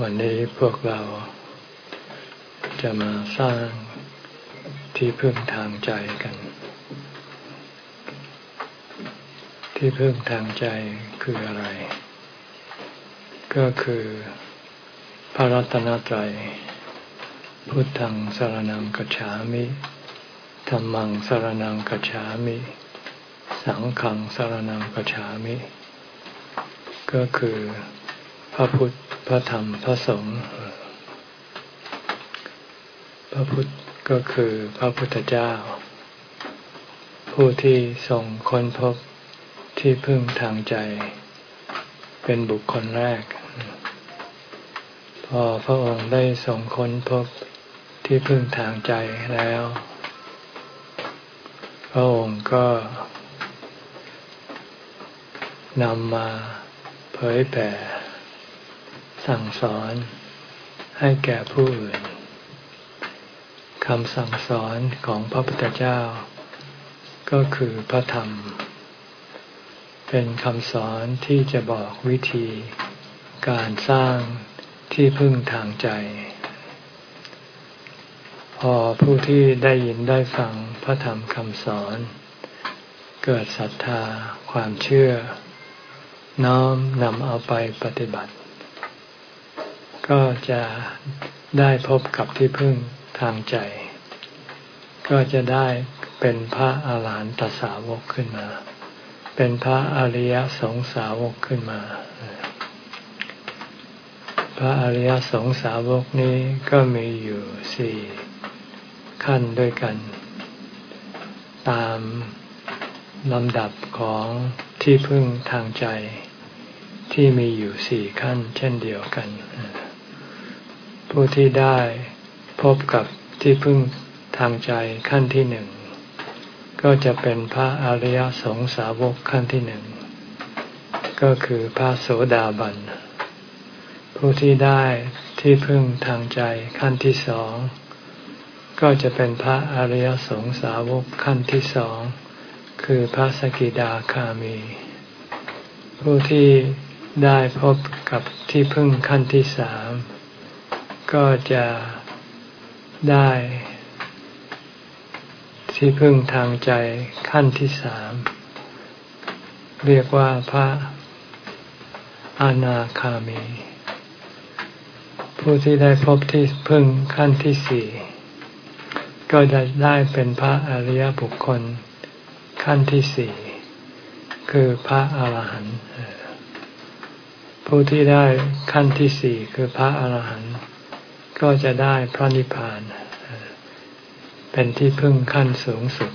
วันนี้พวกเราจะมาสร้างที่พึ่งทางใจกัน ที่พึ่งทางใจคืออะไร ก็คือพระรัตนตรัย พุทธังสารนังกัจฉามิธรรมังสารนังกัจฉามิ สังฆังสารนังกัจฉามิ ก็คือพระพุทธ พระธรรมพระสงฆ์พระพุทธก็คือพระพุทธเจ้า ผู้ที่ทรงค้นพบที่พึ่งทางใจ เป็นบุคคลแรก พอพระองค์ได้ทรงค้นพบที่พึ่งทางใจแล้ว พระองค์ก็นำมาเผยแผ่ สั่งสอนให้แก่ผู้อื่นคำสั่งสอนของพระพุทธเจ้า ก็คือพระธรรม เป็นคำสอนที่จะบอกวิธี การสร้างที่พึ่งทางใจ พอผู้ที่ได้ยินได้ฟังพระธรรมคำสอน เกิดศรัทธาความเชื่อ น้อมนำเอาไปปฏิบัติ ก็จะได้พบกับที่พึ่งทางใจ ก็จะได้เป็นพระอาหารหันตสาวกขึ้นมา เป็นพระอริยสงสาวกขึ้นมา พระอริยสงสาวกนี้ก็มีอยู่สี่ขั้นด้วยกัน ตามลำดับของที่พึ่งทางใจ ที่มีอยู่สี่ขั้นเช่นเดียวกัน ผู้ที่ได้พบกับที่พึ่งทางใจขั้นที่หนึ่ง ก็จะเป็นพระอริยสงสาวกขั้นที่หนึ่ง ก็คือพระโสดาบัน ผู้ที่ได้ที่พึ่งทางใจขั้นที่สอง ก็จะเป็นพระอริยสงสาวกขั้นที่สอง คือพระสกิดาคามี ผู้ที่ได้พบกับที่พึ่งขั้นที่สาม ก็จะได้ที่พึ่งทางใจขั้นที่สาม เรียกว่าพระอนาคามี ผู้ที่ได้พบที่พึ่งขั้นที่สี่ก็จะได้เป็นพระอริยบุคคลขั้นที่สี่คือพระอาหารหันต์ผู้ที่ได้ขั้นที่สี่คือพระอาหารหันต์ ก็จะได้พระนิพพาน เป็นที่พึ่งขั้นสูงสุด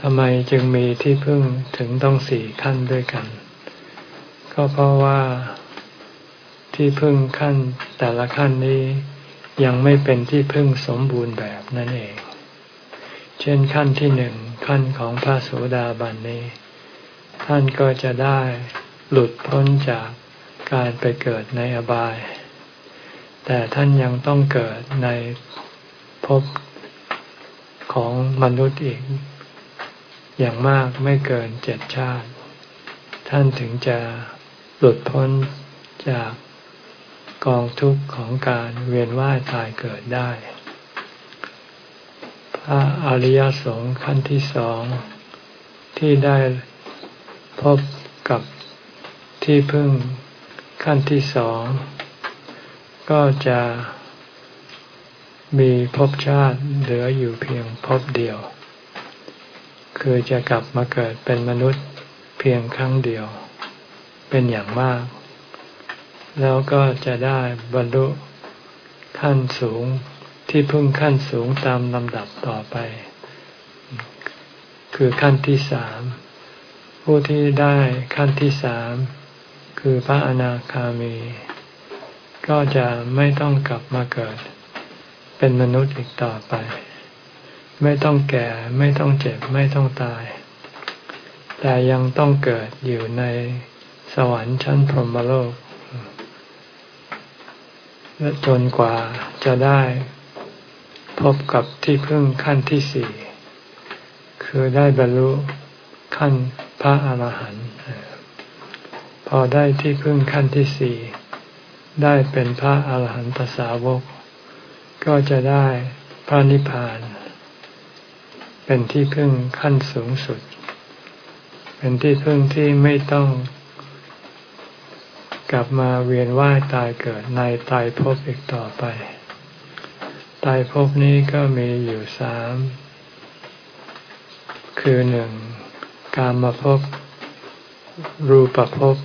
ทำไมจึงมีที่พึ่งถึงต้องสี่ขั้นด้วยกัน ก็เพราะว่าที่พึ่งขั้นแต่ละขั้นนี้ยังไม่เป็นที่พึ่งสมบูรณ์แบบนั่นเอง เช่นขั้นที่หนึ่งขั้นของพระโสดาบันนี้ ท่านก็จะได้หลุดพ้นจาก การไปเกิดในอบาย แต่ท่านยังต้องเกิดในภพของมนุษย์อีก อย่างมากไม่เกินเจ็ดชาติ ท่านถึงจะหลุดพ้นจากกองทุกข์ของการเวียนว่ายตายเกิดได้ พระอริยสงฆ์ขั้นที่สองที่ได้พบกับที่พึ่ง ขั้นที่สองก็จะมีภพชาติเหลืออยู่เพียงภพเดียว คือจะกลับมาเกิดเป็นมนุษย์เพียงครั้งเดียว เป็นอย่างมาก แล้วก็จะได้บรรลุขั้นสูงที่พึ่งขั้นสูงตามลำดับต่อไป คือขั้นที่สามผู้ที่ได้ขั้นที่สาม คือพระอนาคามี ก็จะไม่ต้องกลับมาเกิด เป็นมนุษย์อีกต่อไป ไม่ต้องแก่ไม่ต้องเจ็บไม่ต้องตาย แต่ยังต้องเกิดอยู่ในสวรรค์ชั้นพรหมโลกและจนกว่าจะได้พบกับที่พึ่งขั้นที่สี่ คือได้บรรลุขั้นพระอาหารหันต์ พอได้ที่พึ่งขั้นที่สี่ได้เป็นพระอาหารหันตสาวก ก็จะได้พระนิพพาน เป็นที่พึ่งขั้นสูงสุด เป็นที่พึ่งที่ไม่ต้องกลับมาเวียนว่ายตายเกิดในตายภพอีกต่อไป ตายภพนี้ก็มีอยู่สาม คือหนึ่งกามภพรูปภพ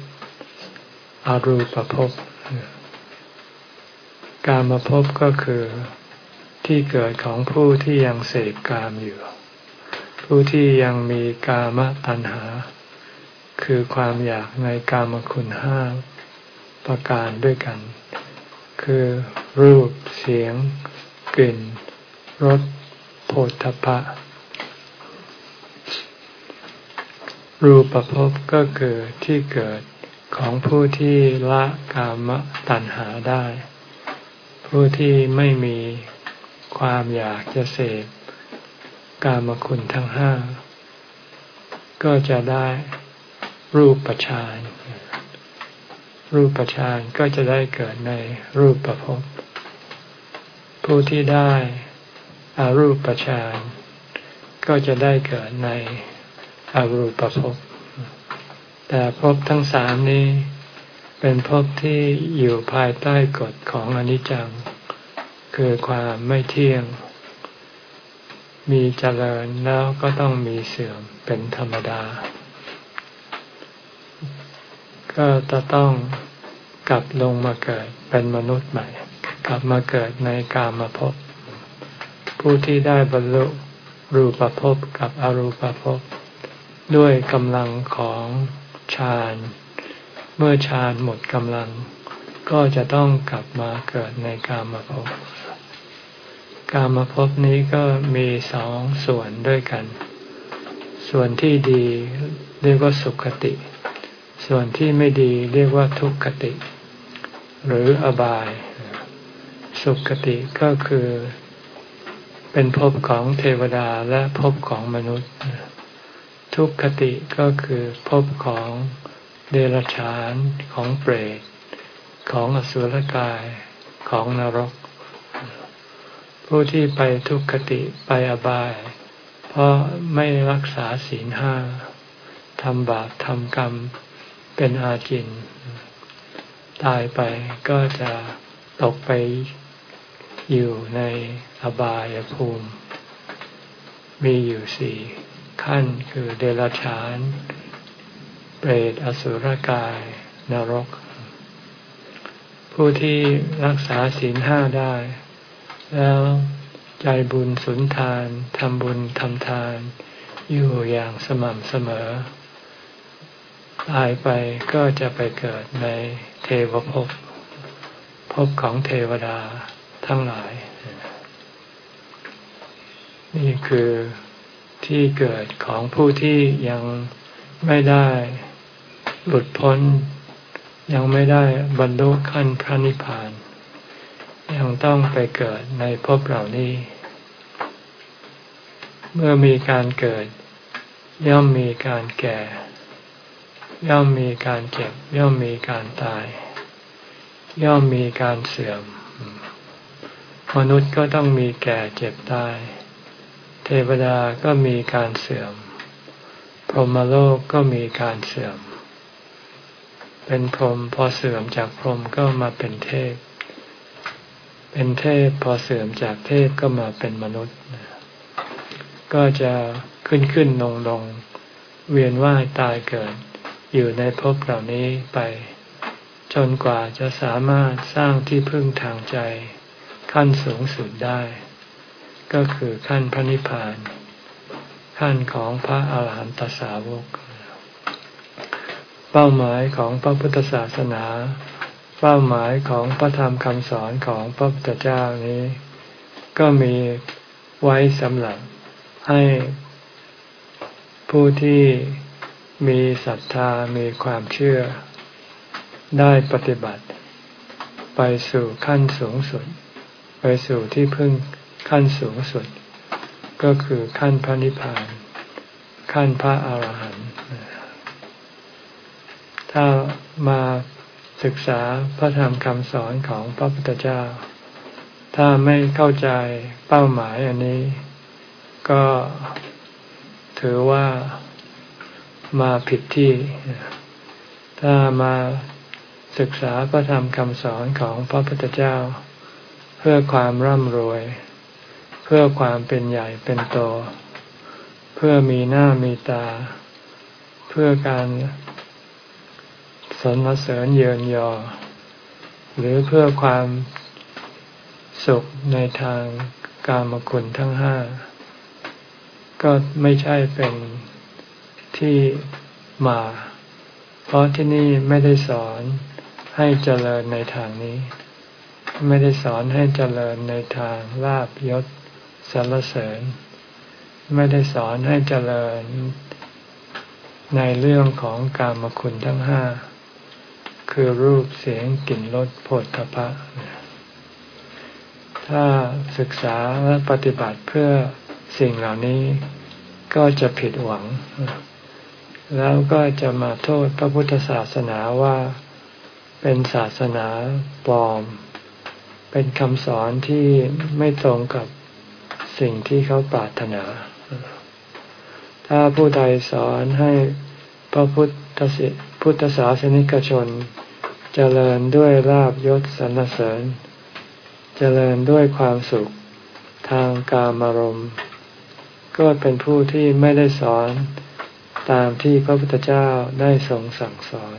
อรูปภพกามภพก็คือที่เกิดของผู้ที่ยังเสพกามอยู่ ผู้ที่ยังมีกามตัณหา คือความอยากในกามคุณห้าประการด้วยกัน คือรูปเสียง กลิ่นรสโผฏฐพะ รูปภพก็คือที่เกิด ของผู้ที่ละกามตัณหาได้ ผู้ที่ไม่มีความอยากจะเสพกามคุณทั้งห้า ก็จะได้รูปปัจานรูปปัจานก็จะได้เกิดในรูปประพบผู้ที่ได้อารูปปัจานก็จะได้เกิดในอรูปภพ แต่ภพทั้งสามนี้เป็นภพที่อยู่ภายใต้กฎของอนิจจัง คือความไม่เที่ยง มีเจริญแล้วก็ต้องมีเสื่อมเป็นธรรมดา ก็จะต้องกลับลงมาเกิดเป็นมนุษย์ใหม่ กลับมาเกิดในกามภพผู้ที่ได้บรรลุรูปภพกับอรูปภพด้วยกำลังของ ฌาน เมื่อฌานหมดกำลัง ก็จะต้องกลับมาเกิดในกามภพกามภพนี้ก็มีสองส่วนด้วยกัน ส่วนที่ดีเรียกว่าสุขติ ส่วนที่ไม่ดีเรียกว่าทุกขติ หรืออบาย สุขติก็คือเป็นภพของเทวดาและภพของมนุษย์ ทุกขติก็คือภพของเดรัจฉานของเปรต ของอสุรกายของนรก ผู้ที่ไปทุกขติไปอบาย เพราะไม่รักษาศีลห้าทำบาปทำกรรมเป็นอาจิน ตายไปก็จะตกไปอยู่ในอบายภูมิ มีอยู่สี่ ขั้นคือเดรัจฉาน เปรตอสุรกาย นรก ผู้ที่รักษาศีลห้าได้ แล้วใจบุญสุนทานทำบุญทำทาน อยู่อย่างสม่ำเสมอ ตายไปก็จะไปเกิดในเทวภพภพของเทวดาทั้งหลาย นี่คือ ที่เกิดของผู้ที่ยังไม่ได้หลุดพ้น ยังไม่ได้บรรลุขั้นพระนิพพาน ยังต้องไปเกิดในภพเหล่านี้ เมื่อมีการเกิด ย่อมมีการแก่ ย่อมมีการเจ็บ ย่อมมีการตาย ย่อมมีการเสื่อม มนุษย์ก็ต้องมีแก่เจ็บตาย เทวดาก็มีการเสื่อม พรหมโลกก็มีการเสื่อม เป็นพรหมพอเสื่อมจากพรหมก็มาเป็นเทพ เป็นเทพพอเสื่อมจากเทพก็มาเป็นมนุษย์ ก็จะขึ้นขึ้นลงลงเวียนว่ายตายเกิด อยู่ในภพเหล่านี้ไป จนกว่าจะสามารถสร้างที่พึ่งทางใจ ขั้นสูงสุดได้ ก็คือขั้นพระนิพพาน ขั้นของพระอาหารหันตสาวก เป้าหมายของพระพุทธศาสนา เป้าหมายของพระธรรมคำสอนของพระพุทธเจ้านี้ ก็มีไว้สำหรับให้ผู้ที่มีศรัทธามีความเชื่อ ได้ปฏิบัติ ไปสู่ขั้นสูงสุด ไปสู่ที่พึ่ง ขั้นสูงสุด ก็คือขั้นพระนิพพาน ขั้นพระอาหารหันต์ถ้ามาศึกษาพระธรรมคำสอนของพระพุทธเจ้า ถ้าไม่เข้าใจเป้าหมายอันนี้ ก็ถือว่ามาผิดที่ ถ้ามาศึกษาพระธรรมคำสอนของพระพุทธเจ้า เพื่อความร่ำรวย พื่อความเป็นใหญ่เป็นโต เพื่อมีหน้ามีตา เพื่อการสนเสริญเยินยอ หรือเพื่อความสุขในทางกามคุณทั้งห้า ก็ไม่ใช่เป็นที่มา เพราะที่นี่ไม่ได้สอนให้เจริญในทางนี้ ไม่ได้สอนให้เจริญในทางลาบยศ สรรเสริญ ไม่ได้สอนให้เจริญในเรื่องของกามคุณทั้งห้า คือรูปเสียงกลิ่นรสผลทพะ ถ้าศึกษาและปฏิบัติเพื่อสิ่งเหล่านี้ก็จะผิดหวัง แล้วก็จะมาโทษพระพุทธศาสนาว่าเป็นศาสนาปลอม เป็นคำสอนที่ไม่ตรงกับ สิ่งที่เขาปรารถนา ถ้าผู้ใดสอนให้พระพุทธสิพุทธศาสนิกชน เจริญด้วยลาบยศสรรเสริญ เจริญด้วยความสุขทางกามารมณ์ ก็เป็นผู้ที่ไม่ได้สอนตามที่พระพุทธเจ้าได้ทรงสั่งสอน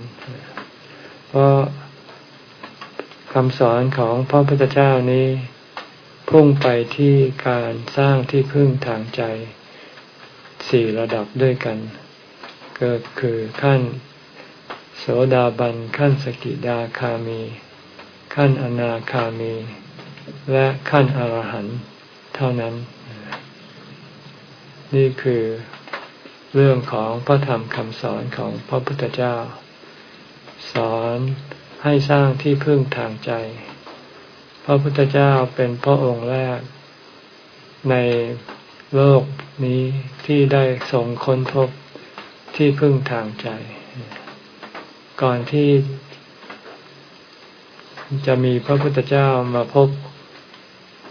เพราะคำสอนของพระพุทธเจ้านี้ พุ่งไปที่การสร้างที่พึ่งทางใจสี่ระดับด้วยกันกิดคือขั้น โสดาบันขั้นสกิดาคามี ขั้นอนาคามี และขั้นอรหันต์เท่านั้น นี่คือเรื่องของพระธรรมคำสอนของพระพุทธเจ้า สอนให้สร้างที่พึ่งทางใจ พระพุทธเจ้าเป็นพระองค์แรก ในโลกนี้ที่ได้ทรงค้นพบที่พึ่งทางใจ ก่อนที่จะมีพระพุทธเจ้ามาพบ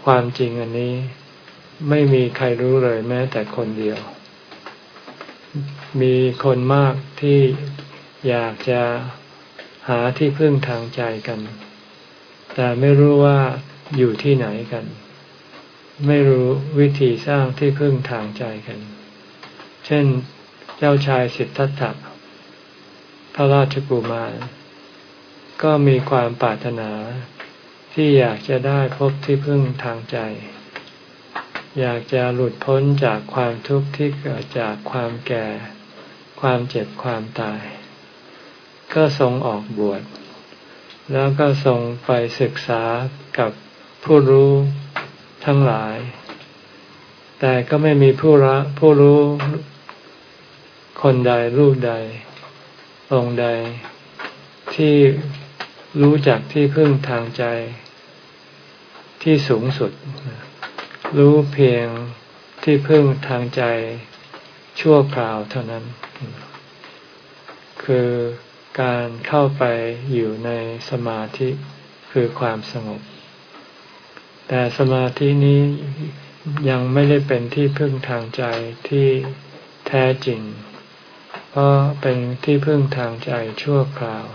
ความจริงอันนี้ ไม่มีใครรู้เลยแม้แต่คนเดียว มีคนมากที่อยากจะหาที่พึ่งทางใจกัน แต่ไม่รู้ว่าอยู่ที่ไหนกัน ไม่รู้วิธีสร้างที่พึ่งทางใจกัน เช่นเจ้าชายสิทธัตถะพระราชกุมาร ก็มีความปรารถนาที่อยากจะได้พบที่พึ่งทางใจ อยากจะหลุดพ้นจากความทุกข์ที่เกิดจากความแก่ ความเจ็บความตาย ก็ทรงออกบวช แล้วก็ทรงไปศึกษากับผู้รู้ทั้งหลาย แต่ก็ไม่มีผู้ระผู้รู้คนใดรูปใด องค์ใด ที่รู้จักที่พึ่งทางใจ ที่สูงสุด รู้เพียงที่พึ่งทางใจชั่วคราวเท่านั้น คือ การเข้าไปอยู่ในสมาธิคือความสงบ แต่สมาธินี้ยังไม่ได้เป็นที่พึ่งทางใจที่แท้จริง เพราะเป็นที่พึ่งทางใจชั่วคราว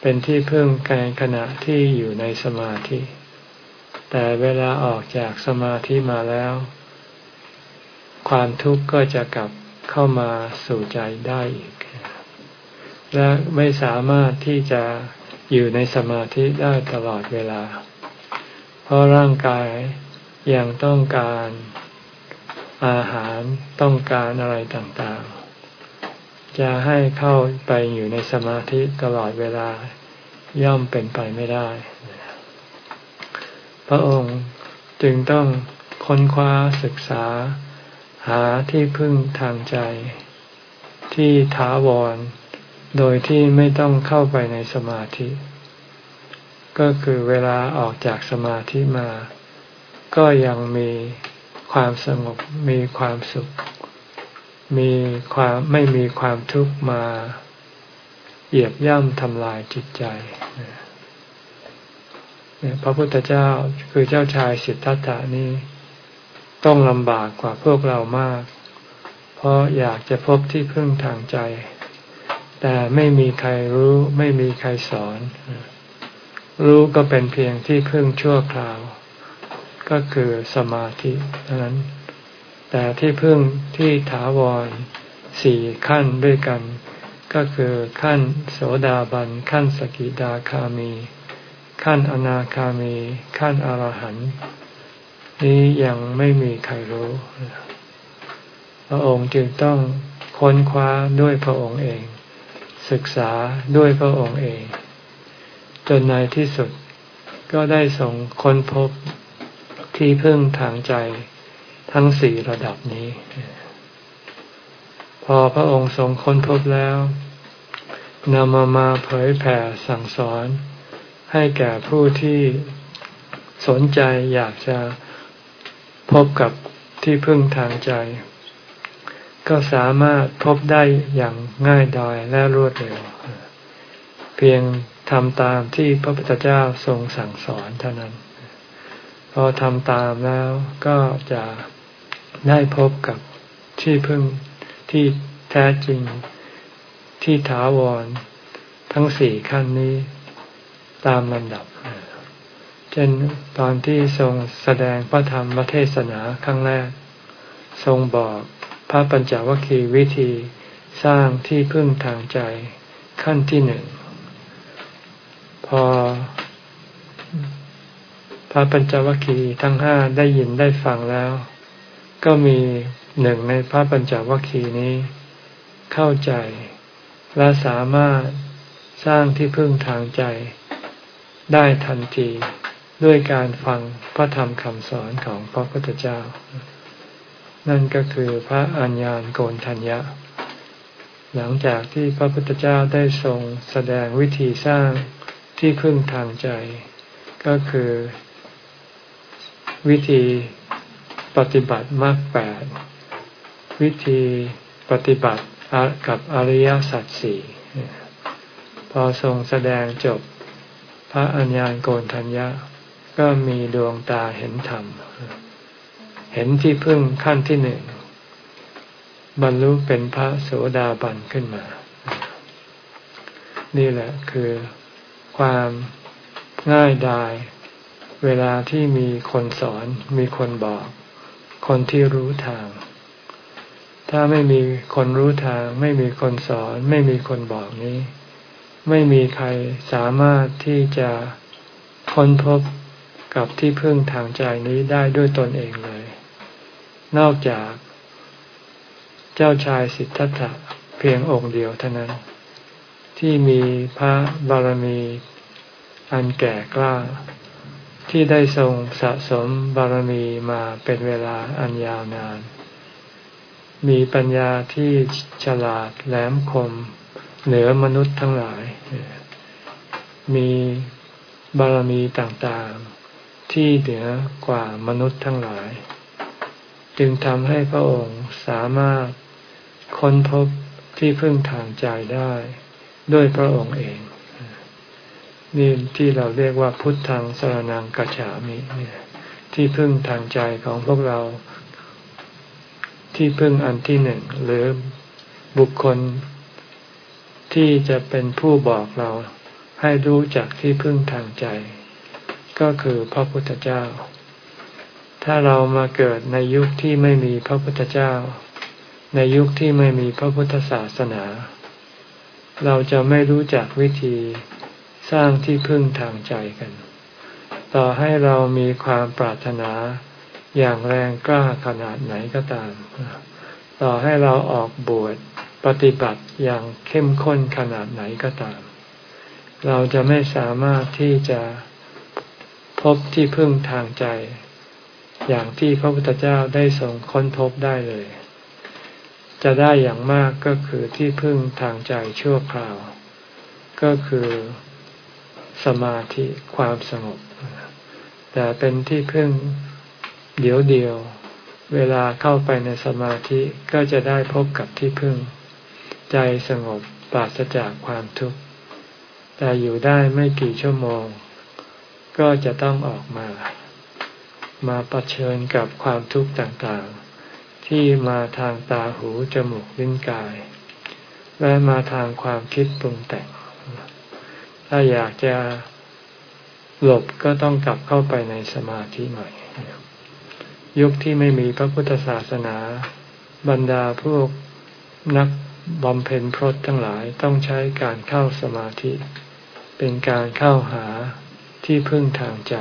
เป็นที่พึ่งในขณะที่อยู่ในสมาธิ แต่เวลาออกจากสมาธิมาแล้ว ความทุกข์ก็จะกลับเข้ามาสู่ใจได้อีก และไม่สามารถที่จะอยู่ในสมาธิได้ตลอดเวลา เพราะร่างกายยังต้องการอาหารต้องการอะไรต่างๆ จะให้เข้าไปอยู่ในสมาธิตลอดเวลาย่อมเป็นไปไม่ได้ พระองค์จึงต้องค้นคว้าศึกษา หาที่พึ่งทางใจ ที่ถาวร โดยที่ไม่ต้องเข้าไปในสมาธิ ก็คือเวลาออกจากสมาธิมา ก็ยังมีความสงบมีความสุข มีความไม่มีความทุกข์มา เหยียบย่ำทำลายจิตใจพระพุทธเจ้าคือเจ้าชายสิทธัตถานี้ต้องลำบากกว่าพวกเรามาก เพราะอยากจะพบที่พึ่งทางใจ แต่ไม่มีใครรู้ไม่มีใครสอน รู้ก็เป็นเพียงที่พึ่งชั่วคราว ก็คือสมาธิเท่านั้น แต่ที่พึ่งที่ถาวรสี่ขั้นด้วยกัน ก็คือขั้นโสดาบัน ขั้นสกิดาคามี ขั้นอนาคามี ขั้นอรหันต์นี้ยังไม่มีใครรู้พระองค์จึงต้องค้นคว้าด้วยพระองค์เอง ศึกษาด้วยพระองค์เอง จนในที่สุดก็ได้ส่งค้นพบที่พึ่งทางใจทั้งสี่ระดับนี้ พอพระองค์ทรงค้นพบแล้วนำมามาเผยแผ่สั่งสอน ให้แก่ผู้ที่สนใจอยากจะพบกับที่พึ่งทางใจ ก็สามารถพบได้อย่างง่ายดายและรวดเร็ว เพียงทำตามที่พระพุทธเจ้าทรงสั่งสอนเท่านั้น พอทำตามแล้วก็จะได้พบกับที่พึ่งที่แท้จริงที่ถาวรทั้งสี่ขั้นนี้ตามลำดับ เช่นตอนที่ทรงแสดงพระธรรมเทศนาครั้งแรก ทรงบอก พระปัญจวัคคีย์วิธีสร้างที่พึ่งทางใจขั้นที่หนึ่ง พอ พระปัญจวัคคีย์ทั้งห้าได้ยินได้ฟังแล้ว ก็มีหนึ่งในพระปัญจวัคคีย์นี้ เข้าใจและสามารถสร้างที่พึ่งทางใจ ได้ทันทีด้วยการฟังพระธรรมคำสอนของพระพุทธเจ้า นั่นก็คือพระอัญญาณโกนทัญญะ หลังจากที่พระพุทธเจ้าได้ทรงแสดงวิธีสร้างที่พึ่งทางใจ ก็คือวิธีปฏิบัติมรรคแปดวิธีปฏิบัติกับอริยสัจสี่พอทรงแสดงจบพระอัญญาณโกนทัญญะ ก็มีดวงตาเห็นธรรม เห็นที่พึ่งขั้นที่หนึ่งบรรลุเป็นพระโสดาบันขึ้นมา นี่แหละคือความง่ายดาย เวลาที่มีคนสอนมีคนบอก คนที่รู้ทาง ถ้าไม่มีคนรู้ทาง ไม่มีคนสอน ไม่มีคนบอกนี้ ไม่มีใครสามารถที่จะค้นพบกับที่พึ่งทางใจนี้ได้ด้วยตนเองเลย นอกจากเจ้าชายสิทธัตถะเพียงองค์เดียวเท่านั้น ที่มีพระบารมีอันแก่กล้า ที่ได้ทรงสะสมบารมีมาเป็นเวลาอันยาวนาน มีปัญญาที่ฉลาดแหลมคม เหนือมนุษย์ทั้งหลาย มีบารมีต่างๆ ที่เหนือกว่ามนุษย์ทั้งหลาย จึงทำให้พระองค์สามารถค้นพบที่พึ่งทางใจได้ด้วยพระองค์เองนี่ที่เราเรียกว่าพุทธังสรนังกัจฉามิที่พึ่งทางใจของพวกเราที่พึ่งอันที่หนึ่งหรือบุคคลที่จะเป็นผู้บอกเราให้รู้จักที่พึ่งทางใจ ก็คือพระพุทธเจ้า ถ้าเรามาเกิดในยุคที่ไม่มีพระพุทธเจ้า ในยุคที่ไม่มีพระพุทธศาสนา เราจะไม่รู้จักวิธีสร้างที่พึ่งทางใจกัน ต่อให้เรามีความปรารถนาอย่างแรงกล้าขนาดไหนก็ตาม ต่อให้เราออกบวชปฏิบัติอย่างเข้มข้นขนาดไหนก็ตาม เราจะไม่สามารถที่จะพบที่พึ่งทางใจ อย่างที่พระพุทธเจ้าได้ทรงค้นพบได้เลย จะได้อย่างมากก็คือที่พึ่งทางใจชั่วคราว ก็คือสมาธิความสงบ แต่เป็นที่พึ่งเดียวเดียว เวลาเข้าไปในสมาธิก็จะได้พบกับที่พึ่ง ใจสงบปราศจากความทุกข์ แต่อยู่ได้ไม่กี่ชั่วโมง ก็จะต้องออกมา มาประเชิญกับความทุกข์ต่างๆ ที่มาทางตาหูจมูกลิ้นกาย และมาทางความคิดปรุงแต่ง ถ้าอยากจะหลบก็ต้องกลับเข้าไปในสมาธิใหม่ ยุคที่ไม่มีพระพุทธศาสนา บรรดาพวกนักบำเพ็ญพรตทั้งหลายต้องใช้การเข้าสมาธิ เป็นการเข้าหาที่พึ่งทางใจ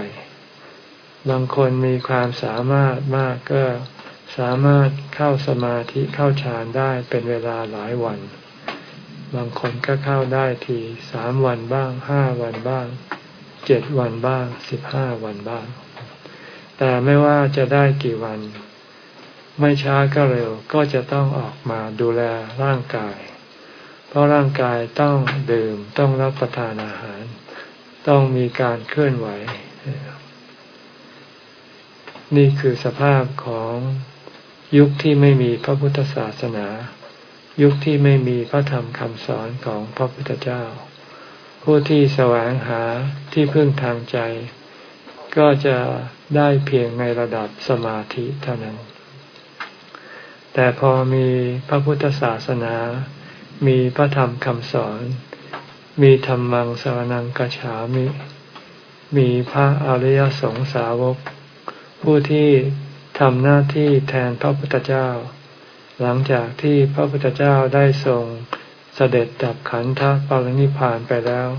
บางคนมีความสามารถมากก็สามารถเข้าสมาธิเข้าฌานได้เป็นเวลาหลายวัน บางคนก็เข้าได้ทีสามวันบ้างห้าวันบ้างเจ็ดวันบ้างสิบห้าวันบ้าง แต่ไม่ว่าจะได้กี่วัน ไม่ช้าก็เร็วก็จะต้องออกมาดูแลร่างกาย เพราะร่างกายต้องดื่มต้องรับประทานอาหาร ต้องมีการเคลื่อนไหว นี่คือสภาพของยุคที่ไม่มีพระพุทธศาสนา ยุคที่ไม่มีพระธรรมคำสอนของพระพุทธเจ้า ผู้ที่แสวงหาที่พึ่งทางใจ ก็จะได้เพียงในระดับสมาธิเท่านั้น แต่พอมีพระพุทธศาสนา มีพระธรรมคำสอน มีธรรมังสวนังกัจฉามิ มีพระอริยสงสาวก ผู้ที่ทำหน้าที่แทนพระพุทธเจ้า หลังจากที่พระพุทธเจ้าได้ทรงเสด็จดับขันธปรินิพานไปแล้ว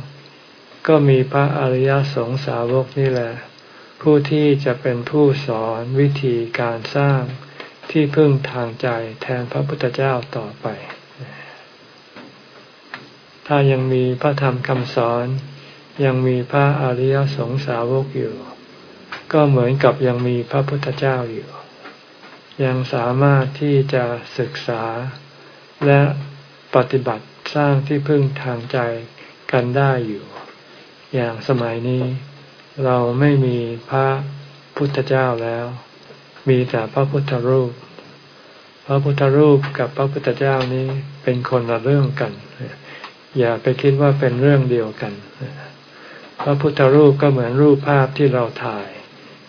ก็มีพระอริยสงสาวกนี่แหละ ผู้ที่จะเป็นผู้สอนวิธีการสร้างที่พึ่งทางใจแทนพระพุทธเจ้าต่อไป ถ้ายังมีพระธรรมคำสอนยังมีพระอริยสงสาวกอยู่ ก็เหมือนกับยังมีพระพุทธเจ้าอยู่ ยังสามารถที่จะศึกษาและปฏิบัติสร้างที่พึ่งทางใจกันได้อยู่ อย่างสมัยนี้เราไม่มีพระพุทธเจ้าแล้ว มีแต่พระพุทธรูป พระพุทธรูปกับพระพุทธเจ้านี้เป็นคนละเรื่องกัน อย่าไปคิดว่าเป็นเรื่องเดียวกันพระพุทธรูปก็เหมือนรูปภาพที่เราถ่าย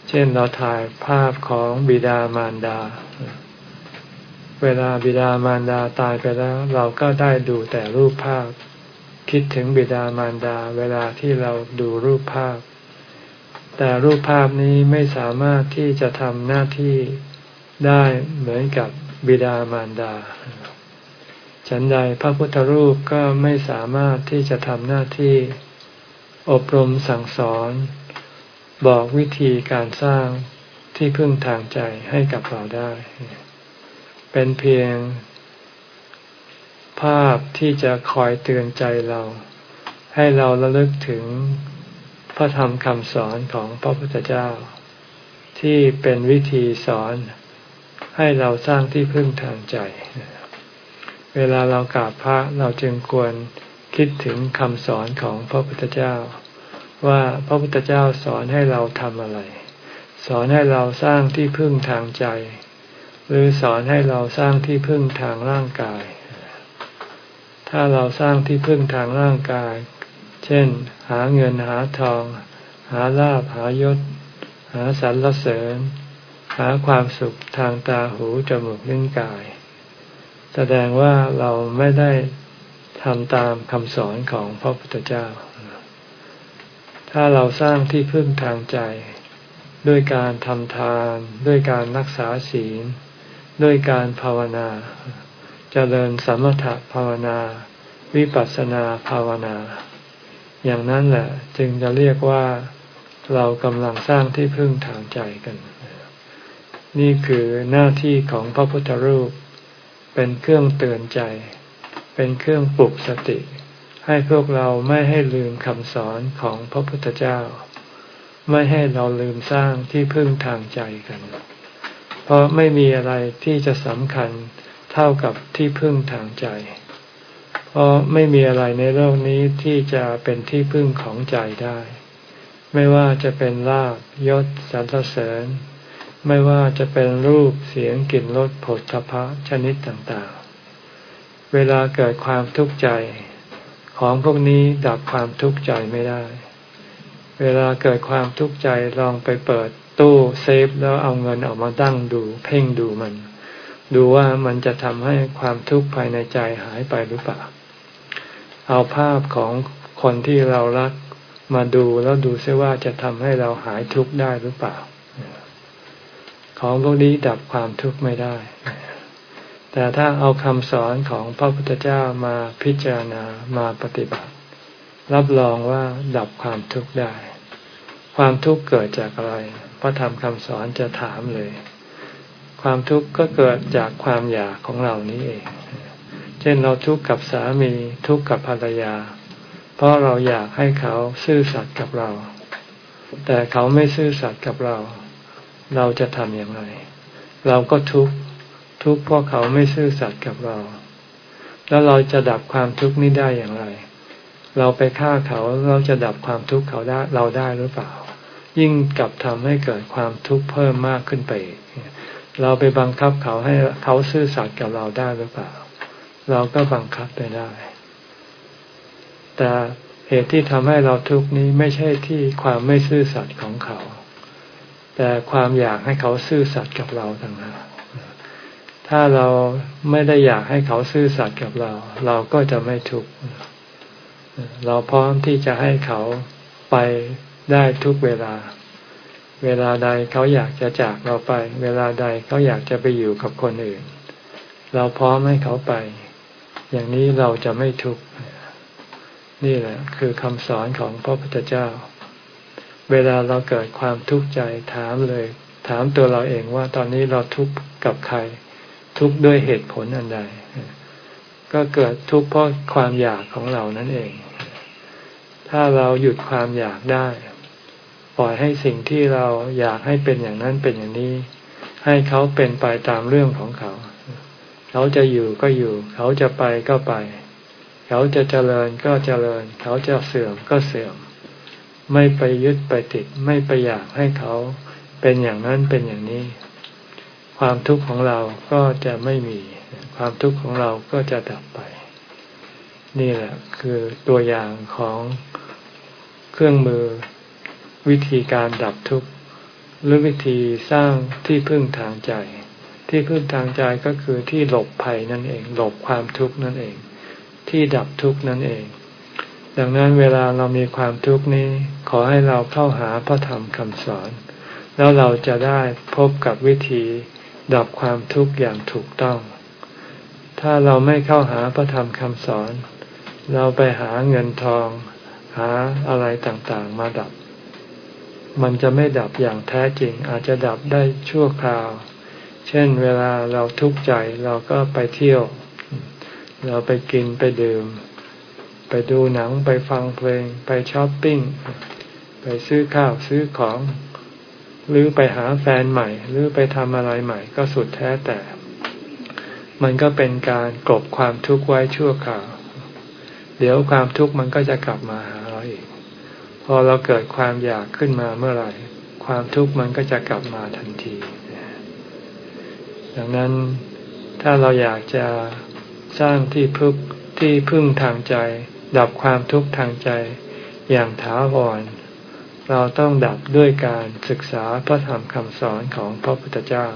เช่นเราถ่ายภาพของบิดามารดา เวลาบิดามารดาตายไปแล้ว เราก็ได้ดูแต่รูปภาพ คิดถึงบิดามารดา เวลาที่เราดูรูปภาพ แต่รูปภาพนี้ไม่สามารถที่จะทำหน้าที่ได้เหมือนกับบิดามารดา ฉันใดพระพุทธรูปก็ไม่สามารถที่จะทำหน้าที่อบรมสั่งสอน บอกวิธีการสร้างที่พึ่งทางใจให้กับเราได้ เป็นเพียง ภาพที่จะคอยเตือนใจเรา ให้เราระลึกถึงพระธรรมคำสอนของพระพุทธเจ้า ที่เป็นวิธีสอนให้เราสร้างที่พึ่งทางใจ เวลาเรากราบพระเราจึงควรคิดถึงคำสอนของพระพุทธเจ้า ว่าพระพุทธเจ้าสอนให้เราทำอะไร สอนให้เราสร้างที่พึ่งทางใจ หรือสอนให้เราสร้างที่พึ่งทางร่างกาย ถ้าเราสร้างที่พึ่งทางร่างกาย เช่น หาเงินหาทอง หาลาภหายศ หาสรรเสริญ หาความสุขทางตาหูจมูกลิ้นกาย แสดงว่าเราไม่ได้ทำตามคำสอนของพระพุทธเจ้า ถ้าเราสร้างที่พึ่งทางใจ ด้วยการทำทาน ด้วยการรักษาศีล ด้วยการภาวนาจเจริญสมถะภาวนา วิปัสสนาภาวนา อย่างนั้นแหละจึงจะเรียกว่าเรากำลังสร้างที่พึ่งทางใจกัน นี่คือหน้าที่ของพระพุทธรูป เป็นเครื่องเตือนใจ เป็นเครื่องปลุกสติ ให้พวกเราไม่ให้ลืมคำสอนของพระพุทธเจ้า ไม่ให้เราลืมสร้างที่พึ่งทางใจกัน เพราะไม่มีอะไรที่จะสำคัญเท่ากับที่พึ่งทางใจ เพราะไม่มีอะไรในโลกนี้ที่จะเป็นที่พึ่งของใจได้ ไม่ว่าจะเป็นลาบยศสรรเสริญ ไม่ว่าจะเป็นรูปเสียงกลิ่นรสผลทพะชนิดต่างๆ เวลาเกิดความทุกข์ใจ ของพวกนี้ดับความทุกข์ใจไม่ได้ เวลาเกิดความทุกข์ใจลองไปเปิดตู้เซฟแล้วเอาเงินออกมาตั้งดู เพ่งดูมัน ดูว่ามันจะทำให้ความทุกข์ภายในใจหายไปหรือเปล่า เอาภาพของคนที่เรารักมาดูแล้วดูซิว่าจะทำให้เราหายทุกข์ได้หรือเปล่า ของพวกนี้ดับความทุกข์ไม่ได้ แต่ถ้าเอาคำสอนของพระพุทธเจ้ามาพิจารณามาปฏิบัติ รับรองว่าดับความทุกข์ได้ ความทุกข์เกิดจากอะไรพระธรรมคำสอนจะถามเลย ความทุกข์ก็เกิดจากความอยากของเรานี้เอง เช่นเราทุกข์กับสามีทุกข์กับภรรยา เพราะเราอยากให้เขาซื่อสัตย์กับเรา แต่เขาไม่ซื่อสัตย์กับเรา เราจะทำอย่างไร เราก็ทุกข์ ทุกข์เพราะเขาไม่ซื่อสัตย์กับเรา แล้วเราจะดับความทุกข์นี้ได้อย่างไร เราไปฆ่าเขาเราจะดับความทุกข์เขาได้เราได้หรือเปล่า ยิ่งกลับทำให้เกิดความทุกข์เพิ่มมากขึ้นไปเราไปบังคับเขาให้เขาซื่อสัตย์กับเราได้หรือเปล่า เราก็บังคับไปได้ แต่เหตุที่ทำให้เราทุกข์นี้ไม่ใช่ที่ความไม่ซื่อสัตย์ของเขา แต่ความอยากให้เขาซื่อสัตย์กับเราต่างหาก ถ้าเราไม่ได้อยากให้เขาซื่อสัตย์กับเรา เราก็จะไม่ทุกข์เราพร้อมที่จะให้เขาไปได้ทุกเวลา เวลาใดเขาอยากจะจากเราไป เวลาใดเขาอยากจะไปอยู่กับคนอื่น เราพร้อมให้เขาไป อย่างนี้เราจะไม่ทุกข์นี่แหละ คือคำสอนของพระพุทธเจ้า เวลาเราเกิดความทุกข์ใจถามเลย ถามตัวเราเองว่าตอนนี้เราทุกข์กับใคร ทุกข์ด้วยเหตุผลอันใด ก็เกิดทุกข์เพราะความอยากของเรานั่นเอง ถ้าเราหยุดความอยากได้ ปล่อยให้สิ่งที่เราอยากให้เป็นอย่างนั้นเป็นอย่างนี้ ให้เขาเป็นไปตามเรื่องของเขา เขาจะอยู่ก็อยู่ เขาจะไปก็ไป เขาจะเจริญก็เจริญ เขาจะเสื่อมก็เสื่อม ไม่ไปยึดไปติด ไม่ไปอยากให้เขาเป็นอย่างนั้นเป็นอย่างนี้ ความทุกข์ของเราก็จะไม่มี ความทุกข์ของเราก็จะดับไป นี่แหละคือตัวอย่างของเครื่องมือวิธีการดับทุกข์หรือวิธีสร้างที่พึ่งทางใจ ที่พึ่งทางใจก็คือที่หลบภัยนั่นเอง หลบความทุกข์นั่นเอง ที่ดับทุกข์นั่นเอง ดังนั้นเวลาเรามีความทุกข์นี้ ขอให้เราเข้าหาพระธรรมคำสอน แล้วเราจะได้พบกับวิธี ดับความทุกข์อย่างถูกต้อง ถ้าเราไม่เข้าหาพระธรรมคำสอน เราไปหาเงินทอง หาอะไรต่างๆ มาดับ มันจะไม่ดับอย่างแท้จริง อาจจะดับได้ชั่วคราว เช่นเวลาเราทุกข์ใจเราก็ไปเที่ยว เราไปกินไปดื่ม ไปดูหนังไปฟังเพลง ไปช้อปปิ้ง ไปซื้อข้าวซื้อของ หรือไปหาแฟนใหม่ หรือไปทำอะไรใหม่ ก็สุดแท้แต่ มันก็เป็นการกลบความทุกข์ไว้ชั่วคราว เดี๋ยวความทุกข์มันก็จะกลับมาหาเราอีก พอเราเกิดความอยากขึ้นมาเมื่อไหร่ ความทุกข์มันก็จะกลับมาทันที ดังนั้นถ้าเราอยากจะสร้างที่พึ่งที่พึ่งทางใจ ดับความทุกข์ทางใจอย่างถาวร เราต้องดับด้วยการศึกษาพระธรรมคำสอนของพระพุทธเจ้า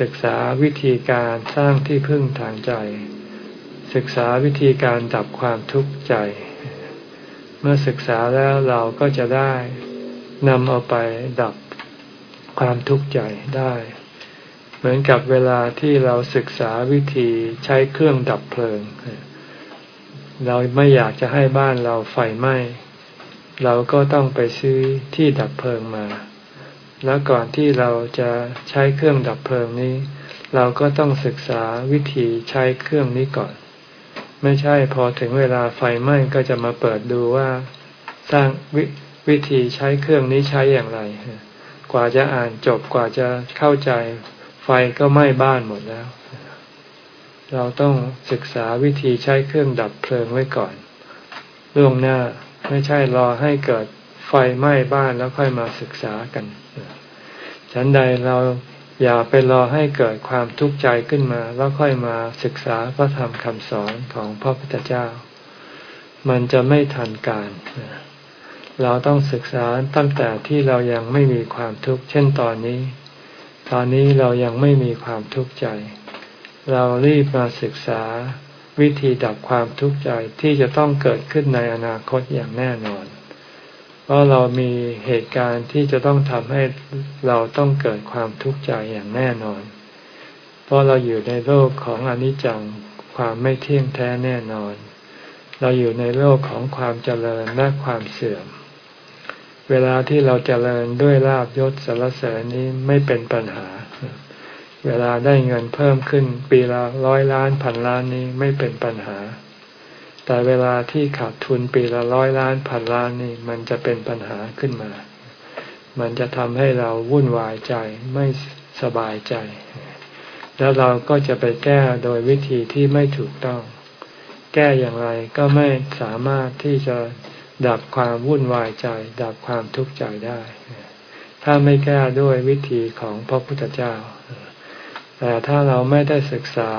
ศึกษาวิธีการสร้างที่พึ่งทางใจ ศึกษาวิธีการดับความทุกข์ใจ เมื่อศึกษาแล้วเราก็จะได้นำเอาไปดับความทุกข์ใจได้ เหมือนกับเวลาที่เราศึกษาวิธีใช้เครื่องดับเพลิง เราไม่อยากจะให้บ้านเราไฟไหม้ เราก็ต้องไปซื้อที่ดับเพลิงมา แล้วก่อนที่เราจะใช้เครื่องดับเพลิงนี้ เราก็ต้องศึกษาวิธีใช้เครื่องนี้ก่อน ไม่ใช่พอถึงเวลาไฟไหม้ก็จะมาเปิดดูว่า สร้างววิธีใช้เครื่องนี้ใช้อย่างไร กว่าจะอ่านจบกว่าจะเข้าใจไฟก็ไหม้บ้านหมดแล้ว เราต้องศึกษาวิธีใช้เครื่องดับเพลิงไว้ก่อนล่วงหน้า ไม่ใช่รอให้เกิดไฟไหม้บ้านแล้วค่อยมาศึกษากัน ฉันใดเราอย่าไปรอให้เกิดความทุกข์ใจขึ้นมา แล้วค่อยมาศึกษาพระธรรมคำสอนของพระพุทธเจ้า มันจะไม่ทันการ เราต้องศึกษาตั้งแต่ที่เรายังไม่มีความทุกข์เช่นตอนนี้ ตอนนี้เรายังไม่มีความทุกข์ใจ เรารีบมาศึกษา วิธีดับความทุกข์ใจที่จะต้องเกิดขึ้นในอนาคตอย่างแน่นอน เพราะเรามีเหตุการณ์ที่จะต้องทำให้เราต้องเกิดความทุกข์ใจอย่างแน่นอน เพราะเราอยู่ในโลกของอนิจจังความไม่เที่ยงแท้แน่นอน เราอยู่ในโลกของความเจริญและความเสื่อม เวลาที่เราเจริญด้วยลาบยศสารเสริญนี้ไม่เป็นปัญหา เวลาได้เงินเพิ่มขึ้น ปีละร้อยล้านพันล้านนี้ไม่เป็นปัญหา แต่เวลาที่ขาดทุนปีละร้อยล้านพันล้านนี่มันจะเป็นปัญหาขึ้นมา มันจะทำให้เราวุ่นวายใจไม่สบายใจ แล้วเราก็จะไปแก้โดยวิธีที่ไม่ถูกต้อง แก้อย่างไรก็ไม่สามารถที่จะดับความวุ่นวายใจ ดับความทุกข์ใจได้ ถ้าไม่แก้ด้วยวิธีของพระพุทธเจ้า แต่ถ้าเราไม่ได้ศึกษา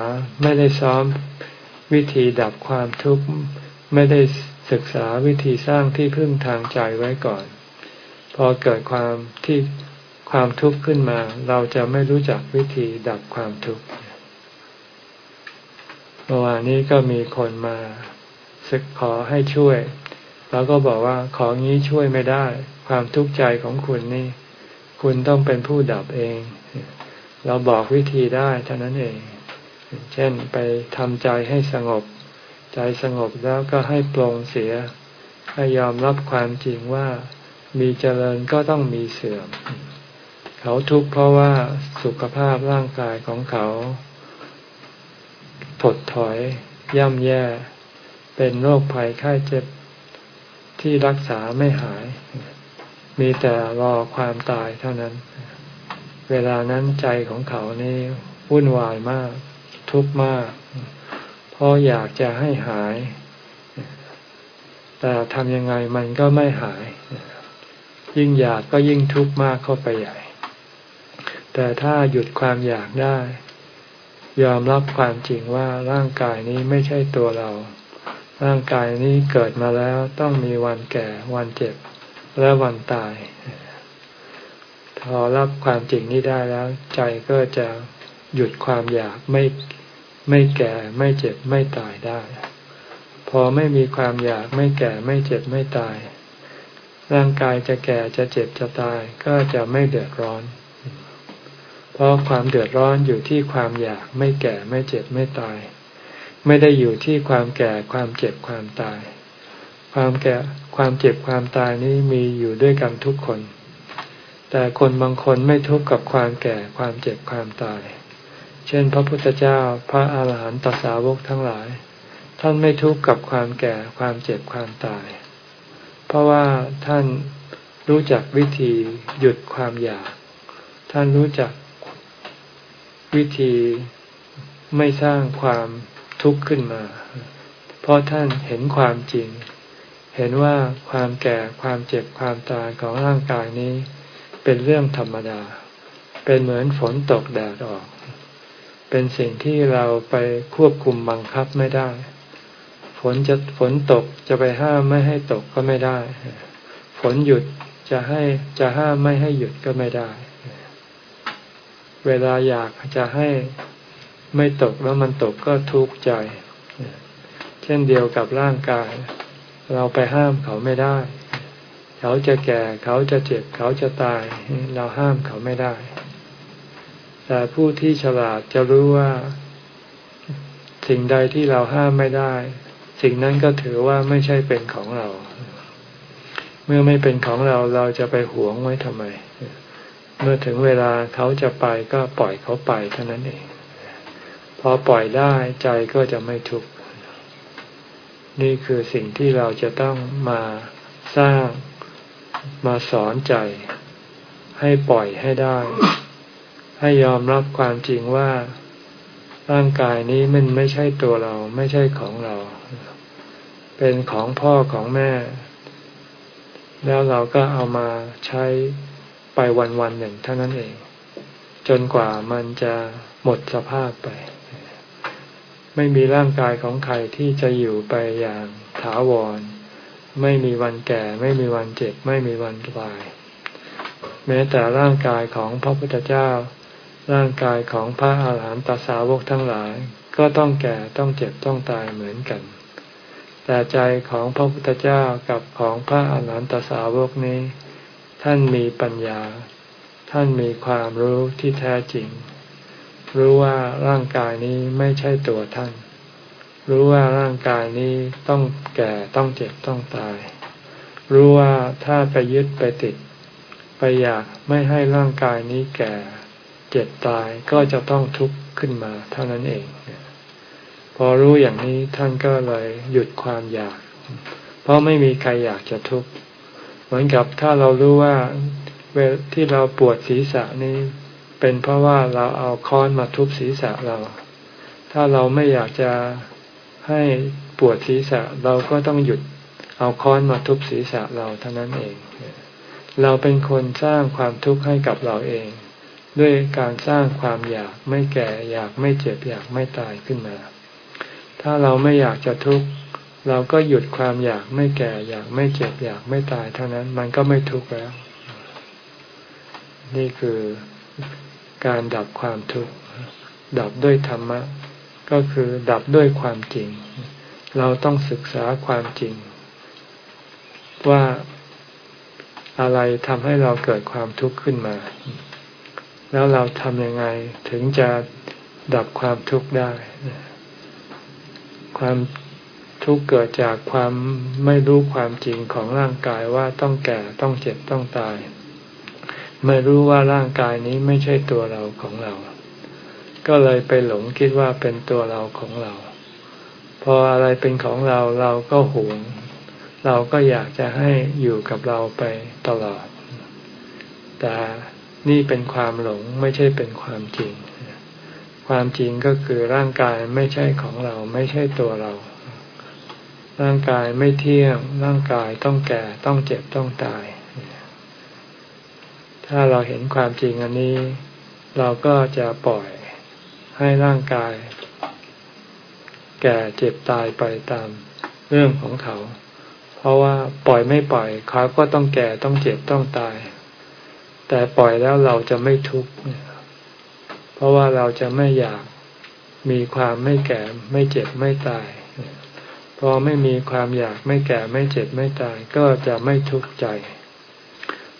ไม่ได้ซ้อมวิธีดับความทุกข์ไม่ได้ศึกษาวิธีสร้างที่พึ่งทางใจไว้ก่อน พอเกิดความที่ความทุกข์ขึ้นมา เราจะไม่รู้จักวิธีดับความทุกข์เมื่อวานนี้ก็มีคนมาศึกขอให้ช่วยเราก็บอกว่าของนี้ช่วยไม่ได้ ความทุกข์ใจของคุณนี่ คุณต้องเป็นผู้ดับเอง เราบอกวิธีได้เท่านั้นเอง เช่นไปทำใจให้สงบ ใจสงบแล้วก็ให้ปลงเสีย ให้ยอมรับความจริงว่ามีเจริญก็ต้องมีเสื่อม เขาทุกข์เพราะว่าสุขภาพร่างกายของเขาถดถอยย่ำแย่ เป็นโรคภัยไข้เจ็บที่รักษาไม่หาย มีแต่รอความตายเท่านั้น เวลานั้นใจของเขานี่วุ่นวายมาก ทุกข์มากเพราะอยากจะให้หาย แต่ทำยังไงมันก็ไม่หาย ยิ่งอยากก็ยิ่งทุกข์มากเข้าไปใหญ่ แต่ถ้าหยุดความอยากได้ ยอมรับความจริงว่าร่างกายนี้ไม่ใช่ตัวเรา ร่างกายนี้เกิดมาแล้วต้องมีวันแก่ วันเจ็บ และวันตาย พอรับความจริงนี้ได้แล้ว ใจก็จะหยุดความอยากไม่ไม่แก่ไม่เจ็บไม่ตายได้ พอไม่มีความอยากไม่แก่ไม่เจ็บไม่ตาย ร่างกายจะแก่จะเจ็บจะตายก็จะไม่เดือดร้อน เพราะความเดือดร้อนอยู่ที่ความอยากไม่แก่ไม่เจ็บไม่ตาย ไม่ได้อยู่ที่ความแก่ความเจ็บความตาย ความแก่ความเจ็บความตายนี้มีอยู่ด้วยกันทุกคน แต่คนบางคนไม่ทุกข์กับความแก่ความเจ็บความตาย เช่น พระพุทธเจ้าพระอาหารหันตสาวกทั้งหลาย ท่านไม่ทุกข์กับความแก่ความเจ็บความตาย เพราะว่าท่านรู้จักวิธีหยุดความอยาก ท่านรู้จักวิธีไม่สร้างความทุกข์ขึ้นมา เพราะท่านเห็นความจริง เห็นว่าความแก่ความเจ็บความตายของร่างกายนี้ เป็นเรื่องธรรมดา เป็นเหมือนฝนตกแดดออก เป็นสิ่งที่เราไปควบคุมบังคับไม่ได้ ฝนจะฝนตกจะไปห้ามไม่ให้ตกก็ไม่ได้ ฝนหยุดจะให้จะห้ามไม่ให้หยุดก็ไม่ได้ เวลาอยากจะให้ไม่ตกแล้วมันตกก็ทุกข์ใจ เช่นเดียวกับร่างกาย เราไปห้ามเขาไม่ได้ เขาจะแก่เขาจะเจ็บ เขาจะตาย เราห้ามเขาไม่ได้ แต่ผู้ที่ฉลาดจะรู้ว่า สิ่งใดที่เราห้ามไม่ได้ สิ่งนั้นก็ถือว่าไม่ใช่เป็นของเรา เมื่อไม่เป็นของเราเราจะไปหวงไว้ทำไม เมื่อถึงเวลาเขาจะไปก็ปล่อยเขาไปเท่านั้นเอง พอปล่อยได้ใจก็จะไม่ทุกข์นี่คือสิ่งที่เราจะต้องมาสร้าง มาสอนใจ ให้ปล่อยให้ได้ ให้ยอมรับความจริงว่าร่างกายนี้มันไม่ใช่ตัวเราไม่ใช่ของเรา เป็นของพ่อของแม่ แล้วเราก็เอามาใช้ไปวันวันหนึ่งเท่านั้นเอง จนกว่ามันจะหมดสภาพไป ไม่มีร่างกายของใครที่จะอยู่ไปอย่างถาวร ไม่มีวันแก่ ไม่มีวันเจ็บ ไม่มีวันตาย แม้แต่ร่างกายของพระพุทธเจ้า ร่างกายของพระอาหารหันตสาวกทั้งหลาย ก็ต้องแก่ต้องเจ็บต้องตายเหมือนกัน แต่ใจของพระพุทธเจ้ากับของพระอาหารหันตสาวกนี้ ท่านมีปัญญา ท่านมีความรู้ที่แท้จริง รู้ว่าร่างกายนี้ไม่ใช่ตัวท่าน รู้ว่าร่างกายนี้ต้องแก่ต้องเจ็บต้องตาย รู้ว่าถ้าไปยึดไปติด ไปอยากไม่ให้ร่างกายนี้แก่เจ็บตายก็จะต้องทุกข์ขึ้นมาเท่านั้นเอง พอรู้อย่างนี้ท่านก็เลยหยุดความอยาก เพราะไม่มีใครอยากจะทุกข์เหมือนกับถ้าเรารู้ว่าเวลที่เราปวดศีรษะนี้ เป็นเพราะว่าเราเอาค้อนมาทุบศีรษะเรา ถ้าเราไม่อยากจะ ให้ปวดศีรษะเราก็ต้องหยุดเอาค้อนมาทุบศีรษะเราเท่านั้นเอง เราเป็นคนสร้างความทุกข์ให้กับเราเอง ด้วยการสร้างความอยากไม่แก่อยากไม่เจ็บอยากไม่ตายขึ้นมา ถ้าเราไม่อยากจะทุกข์เราก็หยุดความอยากไม่แก่อยากไม่เจ็บอยากไม่ตายเท่านั้นมันก็ไม่ทุกข์แล้ว นี่คือการดับความทุกข์ดับด้วยธรรมะ ก็คือดับด้วยความจริง เราต้องศึกษาความจริง ว่าอะไรทำให้เราเกิดความทุกข์ขึ้นมา แล้วเราทำยังไงถึงจะดับความทุกข์ได้ ความทุกข์เกิดจากความไม่รู้ความจริงของร่างกายว่าต้องแก่ต้องเจ็บต้องตาย ไม่รู้ว่าร่างกายนี้ไม่ใช่ตัวเราของเรา ก็เลยไปหลงคิดว่าเป็นตัวเราของเรา พออะไรเป็นของเราเราก็หวง เราก็อยากจะให้อยู่กับเราไปตลอด แต่นี่เป็นความหลงไม่ใช่เป็นความจริง ความจริงก็คือร่างกายไม่ใช่ของเราไม่ใช่ตัวเรา ร่างกายไม่เที่ยง ร่างกายต้องแก่ต้องเจ็บต้องตาย ถ้าเราเห็นความจริงอันนี้ เราก็จะปล่อย ให้ร่างกาย แก่เจ็บตายไปตามเรื่องของเขา เพราะว่าปล่อยไม่ปล่อยเขาก็ต้องแก่ต้องเจ็บต้องตาย แต่ปล่อยแล้วเราจะไม่ทุกข์เพราะว่าเราจะไม่อยากมีความไม่แก่ไม่เจ็บไม่ตาย พอไม่มีความอยากไม่แก่ไม่เจ็บไม่ตาย ก็จะไม่ทุกข์ใจ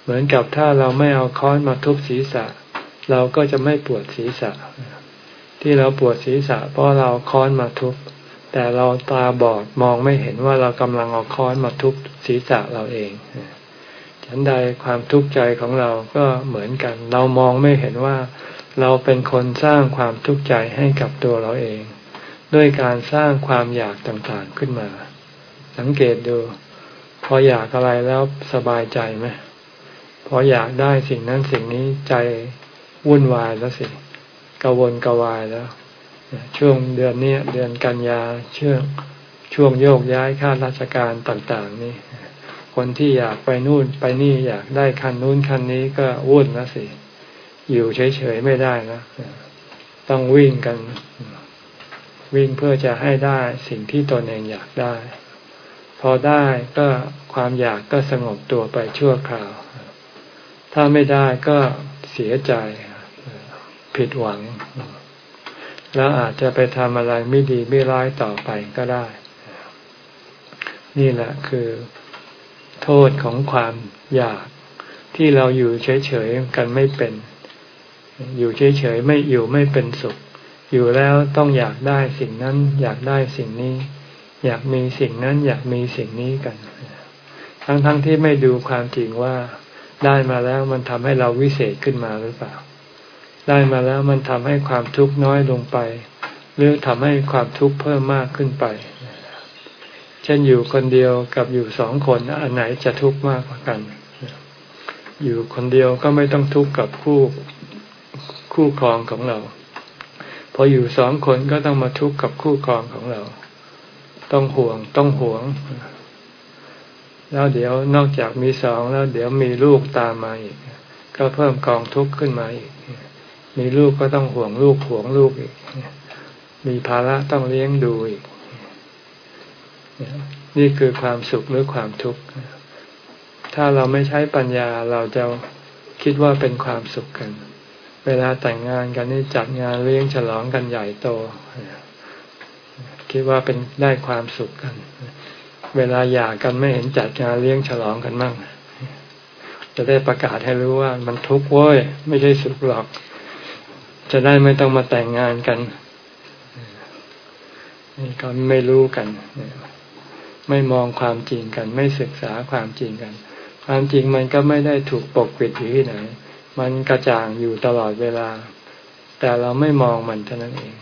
เหมือนกับถ้าเราไม่เอาค้อนมาทุบศีรษะ เราก็จะไม่ปวดศีรษะ ที่เราปวดศีรษะเพราะเราค้อนมาทุบ แต่เราตาบอดมองไม่เห็นว่าเรากำลังเอาค้อนมาทุบศีรษะเราเองฉันใดความทุกข์ใจของเราก็เหมือนกัน เรามองไม่เห็นว่าเราเป็นคนสร้างความทุกข์ใจให้กับตัวเราเอง ด้วยการสร้างความอยากต่างๆขึ้นมา สังเกตดู พออยากอะไรแล้วสบายใจไหมพออยากได้สิ่งนั้นสิ่งนี้ใจวุ่นวายแล้วสิ กวนกวายแล้ว ช่วงเดือนนี้เดือนกันยาช่วงช่วงโยกย้ายข้าราชการต่าง ๆ นี่ คนที่อยากไปนู่นไปนี่อยากได้คันนู้นคันนี้ก็วุ่นนะสิ อยู่เฉยๆไม่ได้นะต้องวิ่งกัน วิ่งเพื่อจะให้ได้สิ่งที่ตนเองอยากได้ พอได้ก็ความอยากก็สงบตัวไปชั่วคราว ถ้าไม่ได้ก็เสียใจ ผิดหวัง แล้วอาจจะไปทำอะไรไม่ดีไม่ร้ายต่อไปก็ได้ นี่แหละคือโทษของความอยากที่เราอยู่เฉยๆกันไม่เป็น อยู่เฉยๆไม่อยู่ไม่เป็นสุข อยู่แล้วต้องอยากได้สิ่งนั้น อยากได้สิ่งนี้ อยากมีสิ่งนั้น อยากมีสิ่งนี้กัน ทั้งๆทที่ไม่ดูความจริงว่าได้มาแล้วมันทำให้เราวิเศษขึ้นมาหรือเปล่า ได้มาแล้วมันทำให้ความทุกข์น้อยลงไป หรือทำให้ความทุกข์เพิ่มมากขึ้นไป เช่นอยู่คนเดียวกับอยู่สองคนอันไหนจะทุกข์มากกว่ากัน อยู่คนเดียวก็ไม่ต้องทุกข์กับคู่คู่ครองของเรา พออยู่สองคนก็ต้องมาทุกข์กับคู่ครองของเรา ต้องห่วงต้องห่วง แล้วเดี๋ยวนอกจากมีสองแล้ว เดี๋ยวมีลูกตามมาอีก ก็เพิ่มกองทุกข์ขึ้นมาอีก มีลูกก็ต้องห่วงลูกห่วงลูกอีก มีภาระต้องเลี้ยงดูอีก นี่คือความสุขหรือความทุกข์ ถ้าเราไม่ใช้ปัญญาเราจะคิดว่าเป็นความสุขกัน เวลาแต่งงานกันนี่จัดงานเลี้ยงฉลองกันใหญ่โต คิดว่าเป็นได้ความสุขกัน เวลาหย่ากันไม่เห็นจัดงานเลี้ยงฉลองกันมั่งจะได้ประกาศให้รู้ว่ามันทุกข์เว้ย ไม่ใช่สุขหรอก จะได้ไม่ต้องมาแต่งงานกันนี่ก็ไม่รู้กัน ไม่มองความจริงกัน ไม่ศึกษาความจริงกัน ความจริงมันก็ไม่ได้ถูกปกปิดอยู่ที่ไหน มันกระจ่างอยู่ตลอดเวลา แต่เราไม่มองมันเท่านั้นเอง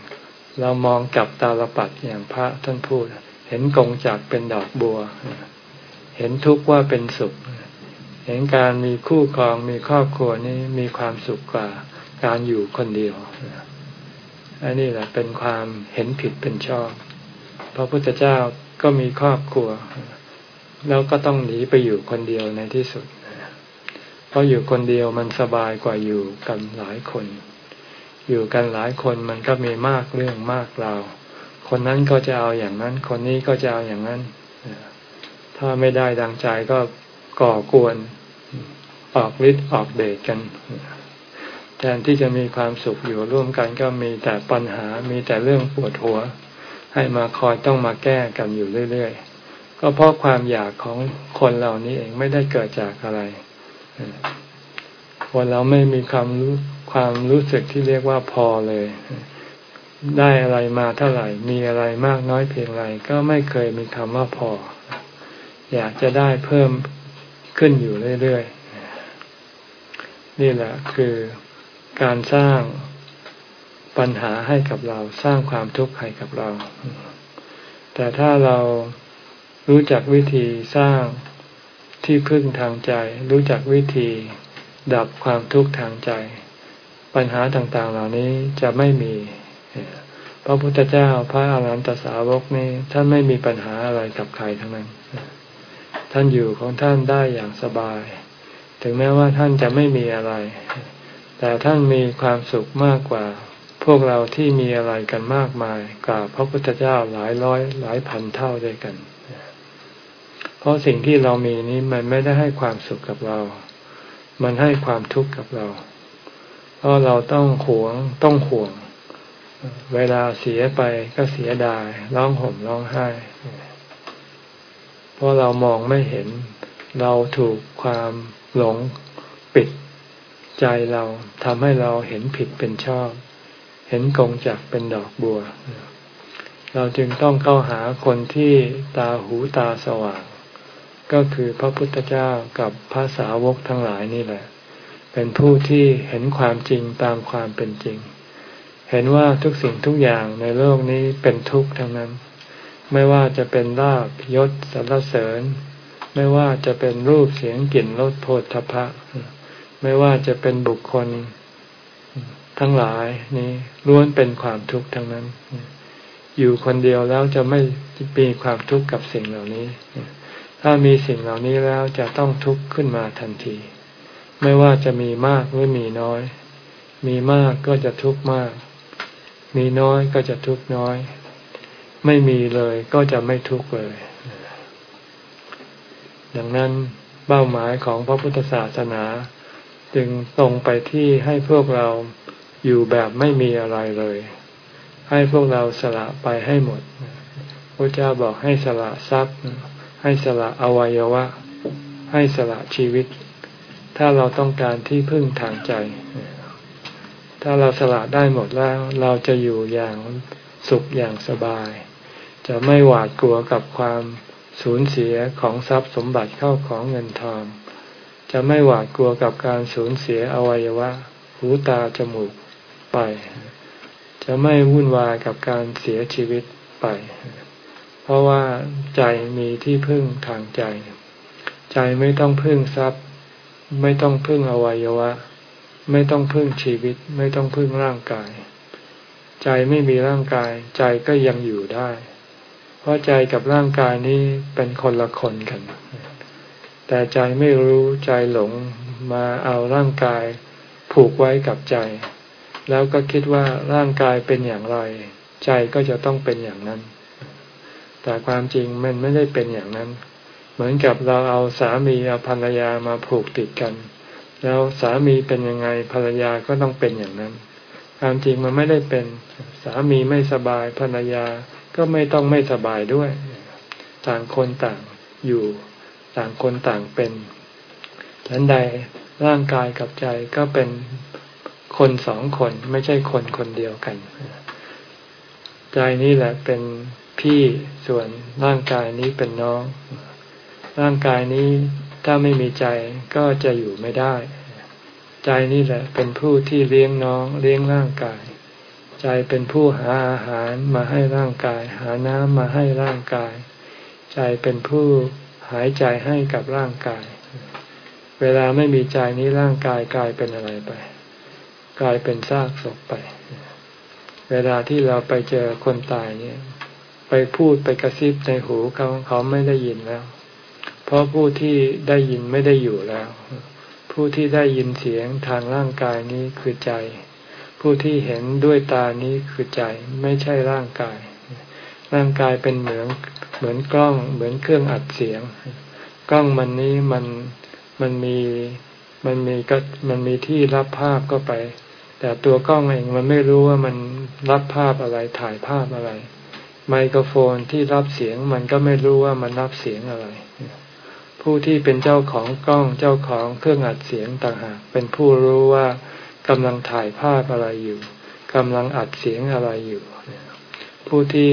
เรามองกับตาลปัดอย่างพระท่านพูด เห็นกงจักเป็นดอกบัว เห็นทุกข์ว่าเป็นสุข เห็นการมีคู่ครองมีครอบครัวนี้มีความสุขกว่า การอยู่คนเดียวอันนี้แหละเป็นความเห็นผิดเป็นชอบ พระพุทธเจ้าก็มีครอบครัว แล้วก็ต้องหนีไปอยู่คนเดียวในที่สุด เพราะอยู่คนเดียวมันสบายกว่าอยู่กันหลายคน อยู่กันหลายคนมันก็มีมากเรื่องมากราว คนนั้นก็จะเอาอย่างนั้น คนนี้ก็จะเอาอย่างนั้น ถ้าไม่ได้ดังใจก็ก่อกวน ออกฤทธิ์ออกเดชกัน แทนที่จะมีความสุขอยู่ร่วมกันก็มีแต่ปัญหา มีแต่เรื่องปวดหัว ให้มาคอยต้องมาแก้กันอยู่เรื่อยๆ ก็เพราะความอยากของคนเหล่านี้เองไม่ได้เกิดจากอะไรคนเราไม่มีความรู้ความรู้สึกที่เรียกว่าพอเลย ได้อะไรมาเท่าไหร่ มีอะไรมากน้อยเพียงไรก็ไม่เคยมีคำว่าพอ อยากจะได้เพิ่มขึ้นอยู่เรื่อยๆ นี่แหละคือ การสร้างปัญหาให้กับเราสร้างความทุกข์ให้กับเรา แต่ถ้าเรารู้จักวิธีสร้างที่พึ่งทางใจ รู้จักวิธีดับความทุกข์ทางใจ ปัญหาต่างๆเหล่านี้จะไม่มีพระพุทธเจ้าพระอาหารหันตสาวกนี้ท่านไม่มีปัญหาอะไรกับใครทั้งนั้น ท่านอยู่ของท่านได้อย่างสบาย ถึงแม้ว่าท่านจะไม่มีอะไร แต่ท่านมีความสุขมากกว่า พวกเราที่มีอะไรกันมากมายกว่าพระพุทธเจ้าหลายร้อยหลายพันเท่าด้วยกัน เพราะสิ่งที่เรามีนี้มันไม่ได้ให้ความสุขกับเรา มันให้ความทุกข์กับเรา เพราะเราต้องหวงต้องห่วง เวลาเสียไปก็เสียดายร้องห่มร้องไห้ เพราะเรามองไม่เห็นเราถูกความหลงปิด ใจเราทำให้เราเห็นผิดเป็นชอบ เห็นกงจักเป็นดอกบัว เราจึงต้องเข้าหาคนที่ตาหูตาสว่าง ก็คือพระพุทธเจ้ากับพระสาวกทั้งหลายนี่แหละ เป็นผู้ที่เห็นความจริงตามความเป็นจริง เห็นว่าทุกสิ่งทุกอย่างในโลกนี้เป็นทุกข์ทั้งนั้น ไม่ว่าจะเป็นลาบยศสรรเสริญ ไม่ว่าจะเป็นรูปเสียงกลิ่นรสโผฏฐพะ ไม่ว่าจะเป็นบุคคลทั้งหลายนี้ล้วนเป็นความทุกข์ทั้งนั้น อยู่คนเดียวแล้วจะไม่มีความทุกข์กับสิ่งเหล่านี้ ถ้ามีสิ่งเหล่านี้แล้วจะต้องทุกข์ขึ้นมาทันที ไม่ว่าจะมีมากหรือมีน้อย มีมากก็จะทุกข์มาก มีน้อยก็จะทุกข์น้อย ไม่มีเลยก็จะไม่ทุกข์เลย ดังนั้นเป้าหมายของพระพุทธศาสนา จึงตรงไปที่ให้พวกเราอยู่แบบไม่มีอะไรเลย ให้พวกเราสละไปให้หมดพระเจ้าบอกให้สละทรัพย์ ให้สละอวัยวะ ให้สละชีวิต ถ้าเราต้องการที่พึ่งทางใจ ถ้าเราสละได้หมดแล้ว เราจะอยู่อย่างสุขอย่างสบาย จะไม่หวาดกลัวกับความสูญเสียของทรัพย์สมบัติเข้าของเงินทอง จะไม่หวาดกลัวกับการสูญเสียอวัยวะ หูตาจมูกไป จะไม่วุ่นวายกับการเสียชีวิตไป เพราะว่าใจมีที่พึ่งทางใจ ใจไม่ต้องพึ่งทรัพย์ ไม่ต้องพึ่งอวัยวะ ไม่ต้องพึ่งชีวิต ไม่ต้องพึ่งร่างกาย ใจไม่มีร่างกาย ใจก็ยังอยู่ได้ เพราะใจกับร่างกายนี้เป็นคนละคนกัน แต่ใจไม่รู้ใจหลงมาเอาร่างกายผูกไว้กับใจ แล้วก็คิดว่าร่างกายเป็นอย่างไร ใจก็จะต้องเป็นอย่างนั้น แต่ความจริงมันไม่ได้เป็นอย่างนั้น เหมือนกับเราเอาสามีเอาภรรยามาผูกติดกัน แล้วสามีเป็นยังไงภรรยาก็ต้องเป็นอย่างนั้น ความจริงมันไม่ได้เป็นสามีไม่สบายภรรยาก็ไม่ต้องไม่สบายด้วย ต่างคนต่างอยู่ ต่างคนต่างเป็นฉันใดร่างกายกับใจก็เป็นคนสองคนไม่ใช่คนคนเดียวกัน ใจนี้แหละเป็นพี่ส่วนร่างกายนี้เป็นน้อง ร่างกายนี้ถ้าไม่มีใจก็จะอยู่ไม่ได้ ใจนี่แหละเป็นผู้ที่เลี้ยงน้องเลี้ยงร่างกาย ใจเป็นผู้หาอาหารมาให้ร่างกาย หาน้ำมาให้ร่างกาย ใจเป็นผู้ หายใจให้กับร่างกาย เวลาไม่มีใจนี้ร่างกายกลายเป็นอะไรไป กลายเป็นซากศพไป เวลาที่เราไปเจอคนตายเนี่ย ไปพูดไปกระซิบในหูเขาเขาไม่ได้ยินแล้ว เพราะผู้ที่ได้ยินไม่ได้อยู่แล้ว ผู้ที่ได้ยินเสียงทางร่างกายนี้คือใจ ผู้ที่เห็นด้วยตานี้คือใจไม่ใช่ร่างกาย ร่างกายเป็นเหมือน เหมือนกล้องเหมือนเครื่องอัดเสียง กล้องมันนี้มันมันมีมันมีก็มันมีที่รับภาพก็ไป แต่ตัวกล้องเองมันไม่รู้ว่ามันรับภาพอะไรถ่ายภาพอะไร ไมโครโฟนที่รับเสียงมันก็ไม่รู้ว่ามันรับเสียงอะไร ผู้ที่เป็นเจ้าของกล้องเจ้าของเครื่องอัดเสียงต่างหากเป็นผู้รู้ว่ากำลังถ่ายภาพอะไรอยู่กำลังอัดเสียงอะไรอยู่ ผู้ที่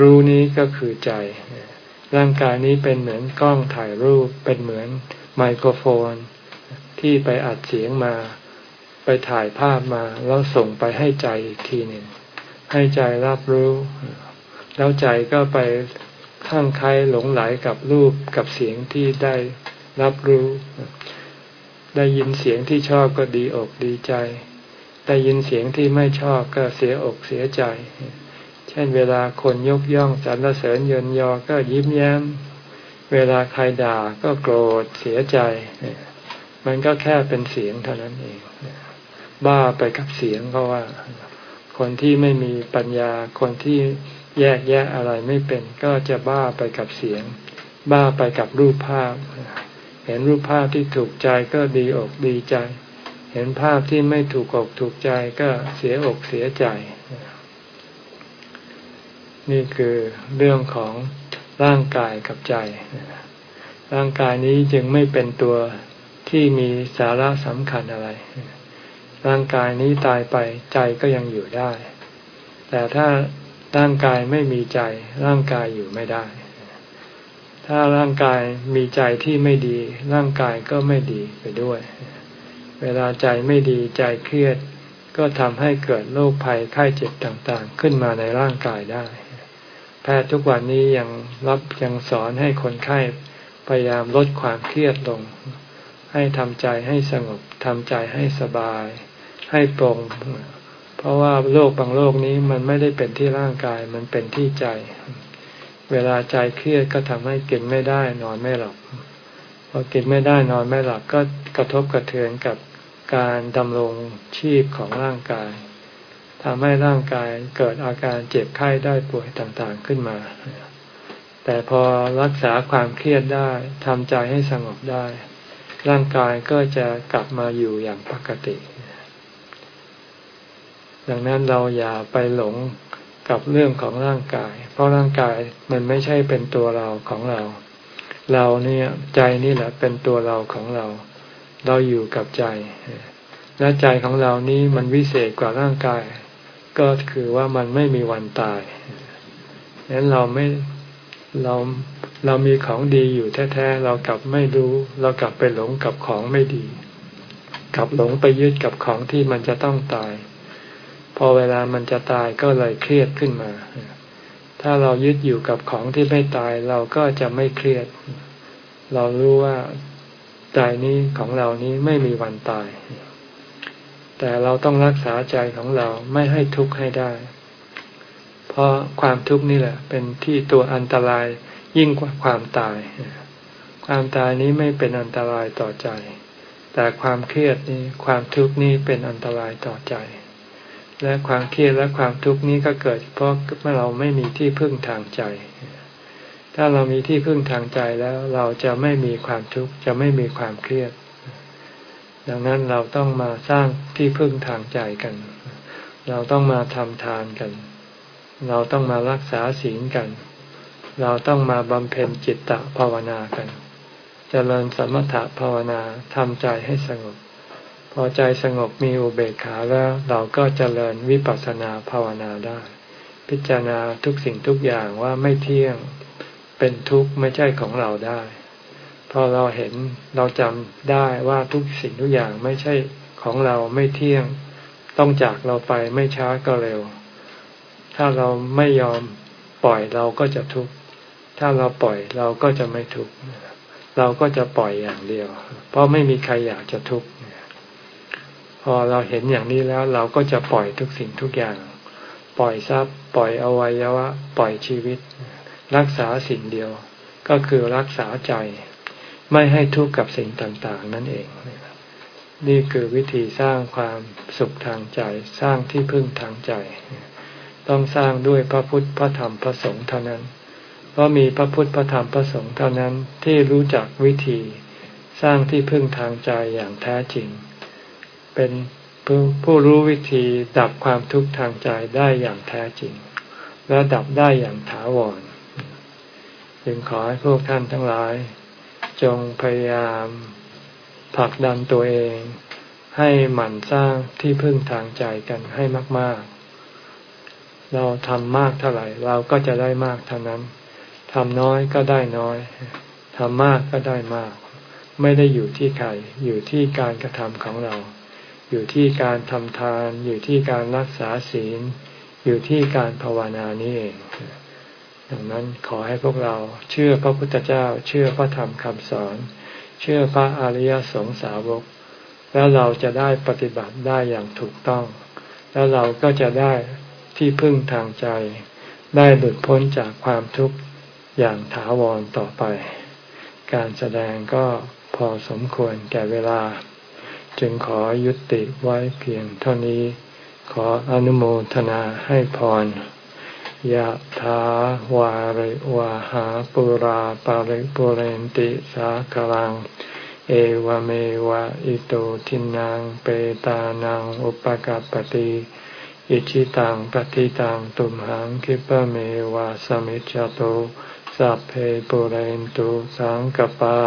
รู้นี้ก็คือใจ ร่างกายนี้เป็นเหมือนกล้องถ่ายรูป เป็นเหมือนไมโครโฟน ที่ไปอัดเสียงมา ไปถ่ายภาพมา แล้วส่งไปให้ใจอีกทีหนึ่ง ให้ใจรับรู้ แล้วใจก็ไปข้างใครหลงไหลกับรูปกับเสียงที่ได้รับรู้ ได้ยินเสียงที่ชอบก็ดีอกดีใจ ได้ยินเสียงที่ไม่ชอบก็เสียอกเสียใจ ช่นเวลาคนยกย่องสรรเสริญเยินยอก็ยิ้มแย้ม เวลาใครด่าก็โกรธเสียใจ มันก็แค่เป็นเสียงเท่านั้นเอง บ้าไปกับเสียงเพราะว่า คนที่ไม่มีปัญญา คนที่แยกแยะอะไรไม่เป็น ก็จะบ้าไปกับเสียง บ้าไปกับรูปภาพ เห็นรูปภาพที่ถูกใจก็ดีอกดีใจ เห็นภาพที่ไม่ถูกอกถูกใจก็เสียอกเสียใจ นี่คือเรื่องของร่างกายกับใจ ร่างกายนี้จึงไม่เป็นตัวที่มีสาระสำคัญอะไร ร่างกายนี้ตายไปใจก็ยังอยู่ได้ แต่ถ้าร่างกายไม่มีใจ ร่างกายอยู่ไม่ได้ ถ้าร่างกายมีใจที่ไม่ดี ร่างกายก็ไม่ดีไปด้วย เวลาใจไม่ดีใจเครียด ก็ทำให้เกิดโรคภัยไข้เจ็บต่างๆ ขึ้นมาในร่างกายได้ แพทย์ทุกวันนี้ยังรับยังสอนให้คนไข้พยายามลดความเครียดลง ให้ทำใจให้สงบทำใจให้สบาย ให้ปรงเพราะว่าโรคบางโรคนี้มันไม่ได้เป็นที่ร่างกายมันเป็นที่ใจ เวลาใจเครียดก็ทำให้กินไม่ได้นอนไม่หลับพอกินไม่ได้นอนไม่หลับก็กระทบกระเทือนกับการดำรงชีพของร่างกาย ทำให้ร่างกายเกิดอาการเจ็บไข้ได้ป่วยต่างๆขึ้นมา แต่พอรักษาความเครียดได้ทำใจให้สงบได้ ร่างกายก็จะกลับมาอยู่อย่างปกติ ดังนั้นเราอย่าไปหลงกับเรื่องของร่างกาย เพราะร่างกายมันไม่ใช่เป็นตัวเราของเรา เราเนี่ยใจนี่แหละเป็นตัวเราของเรา เราอยู่กับใจ และใจของเรานี้มันวิเศษกว่าร่างกาย ก็คือว่ามันไม่มีวันตายดังนั้นเราไม่เราเรามีของดีอยู่แท้ๆเรากลับไม่รู้ เรากลับไปหลงกับของไม่ดี กลับหลงไปยึดกับของที่มันจะต้องตาย พอเวลามันจะตายก็เลยเครียดขึ้นมา ถ้าเรายึดอยู่กับของที่ไม่ตายเราก็จะไม่เครียด เรารู้ว่าใจนี้ของเรานี้ไม่มีวันตาย แต่เราต้องรักษาใจของเราไม่ให้ทุกข์ให้ได้ เพราะความทุกข์นี่แหละ เป็นที่ตัวอันตรายยิ่งกว่าความตาย ความตายนี้ไม่เป็นอันตรายต่อใจ แต่ความเครียดนี้ความทุกข์นี้เป็นอันตรายต่อใจ และความเครียดและความทุกข์นี้ก็เกิด เพราะเมื่อเราไม่มีที่พึ่งทางใจ ถ้าเรามีที่พึ่งทางใจแล้ว เราจะไม่มีความทุกข์จะไม่มีความเครียด ดังนั้นเราต้องมาสร้างที่พึ่งทางใจกัน เราต้องมาทำทานกัน เราต้องมารักษาศีลกัน เราต้องมาบำเพ็ญจิตตภาวนากันจเจริญสมถะภาวนาทำใจให้สงบ พอใจสงบมีอุเบกขาแล้วเราก็จเจริญวิปัสสนาภาวนาได้ พิจารณาทุกสิ่งทุกอย่างว่าไม่เที่ยงเป็นทุกข์ไม่ใช่ของเราได้ อเราเห็นเราจำได้ว่าทุกสิ่งทุกอย่างไม่ใช่ของเราไม่เที่ยง ต้องจากเราไปไม่ช้าก็เร็ว ถ้าเราไม่ยอมปล่อยเราก็จะทุกข์ถ้าเราปล่อยเราก็จะไม่ทุกข์เราก็จะปล่อยอย่างเดียว เพราะไม่มีใครอยากจะทุกข์พอเราเห็นอย่างนี้แล้ว เราก็จะปล่อยทุกสิ่งทุกอย่าง ปล่อยทรัพย์ ปล่อยอวัยวะ ปล่อยชีวิต รักษาสิ่งเดียว ก็คือรักษาใจ ไม่ให้ทุกข์กับสิ่งต่างๆ นั่นเอง นี่คือวิธีสร้างความสุขทางใจ สร้างที่พึ่งทางใจ ต้องสร้างด้วยพระพุทธพระธรรมพระสงฆ์เท่านั้น เพราะมีพระพุทธพระธรรมพระสงฆ์เท่านั้นที่รู้จักวิธี สร้างที่พึ่งทางใจอย่างแท้จริง เป็นผู้รู้วิธีดับความทุกข์ทางใจได้อย่างแท้จริง และดับได้อย่างถาวร จึงขอให้พวกท่านทั้งหลาย จงพยายามผลักดันตัวเอง ให้หมั่นสร้างที่พึ่งทางใจกันให้มาก ๆ เราทำมากเท่าไหร่ เราก็จะได้มากเท่านั้นทำน้อยก็ได้น้อยทำมากก็ได้มาก ไม่ได้อยู่ที่ใครอยู่ที่การกระทำของเรา อยู่ที่การทำทาน อยู่ที่การรักษาศีล อยู่ที่การภาวนานี้เอง ดังนั้นขอให้พวกเราเชื่อพระพุทธเจ้า เชื่อพระธรรมคำสอน เชื่อพระอริยสงสาวก แล้วเราจะได้ปฏิบัติได้อย่างถูกต้อง แล้วเราก็จะได้ที่พึ่งทางใจ ได้หลุดพ้นจากความทุกข์อย่างถาวรต่อไป การแสดงก็พอสมควรแก่เวลา จึงขอยุติไว้เพียงเท่านี้ ขออนุโมทนาให้พร ยะถาวาริวาหาปุราปาริปุเรนติสากลัง เอวเมวะอิโตทินังเปตานังอุปกัปติอิชิตังปฏิตังตุมหังคิปะเมวะสมิจจโตสัพเพปุเรนตุสังกปา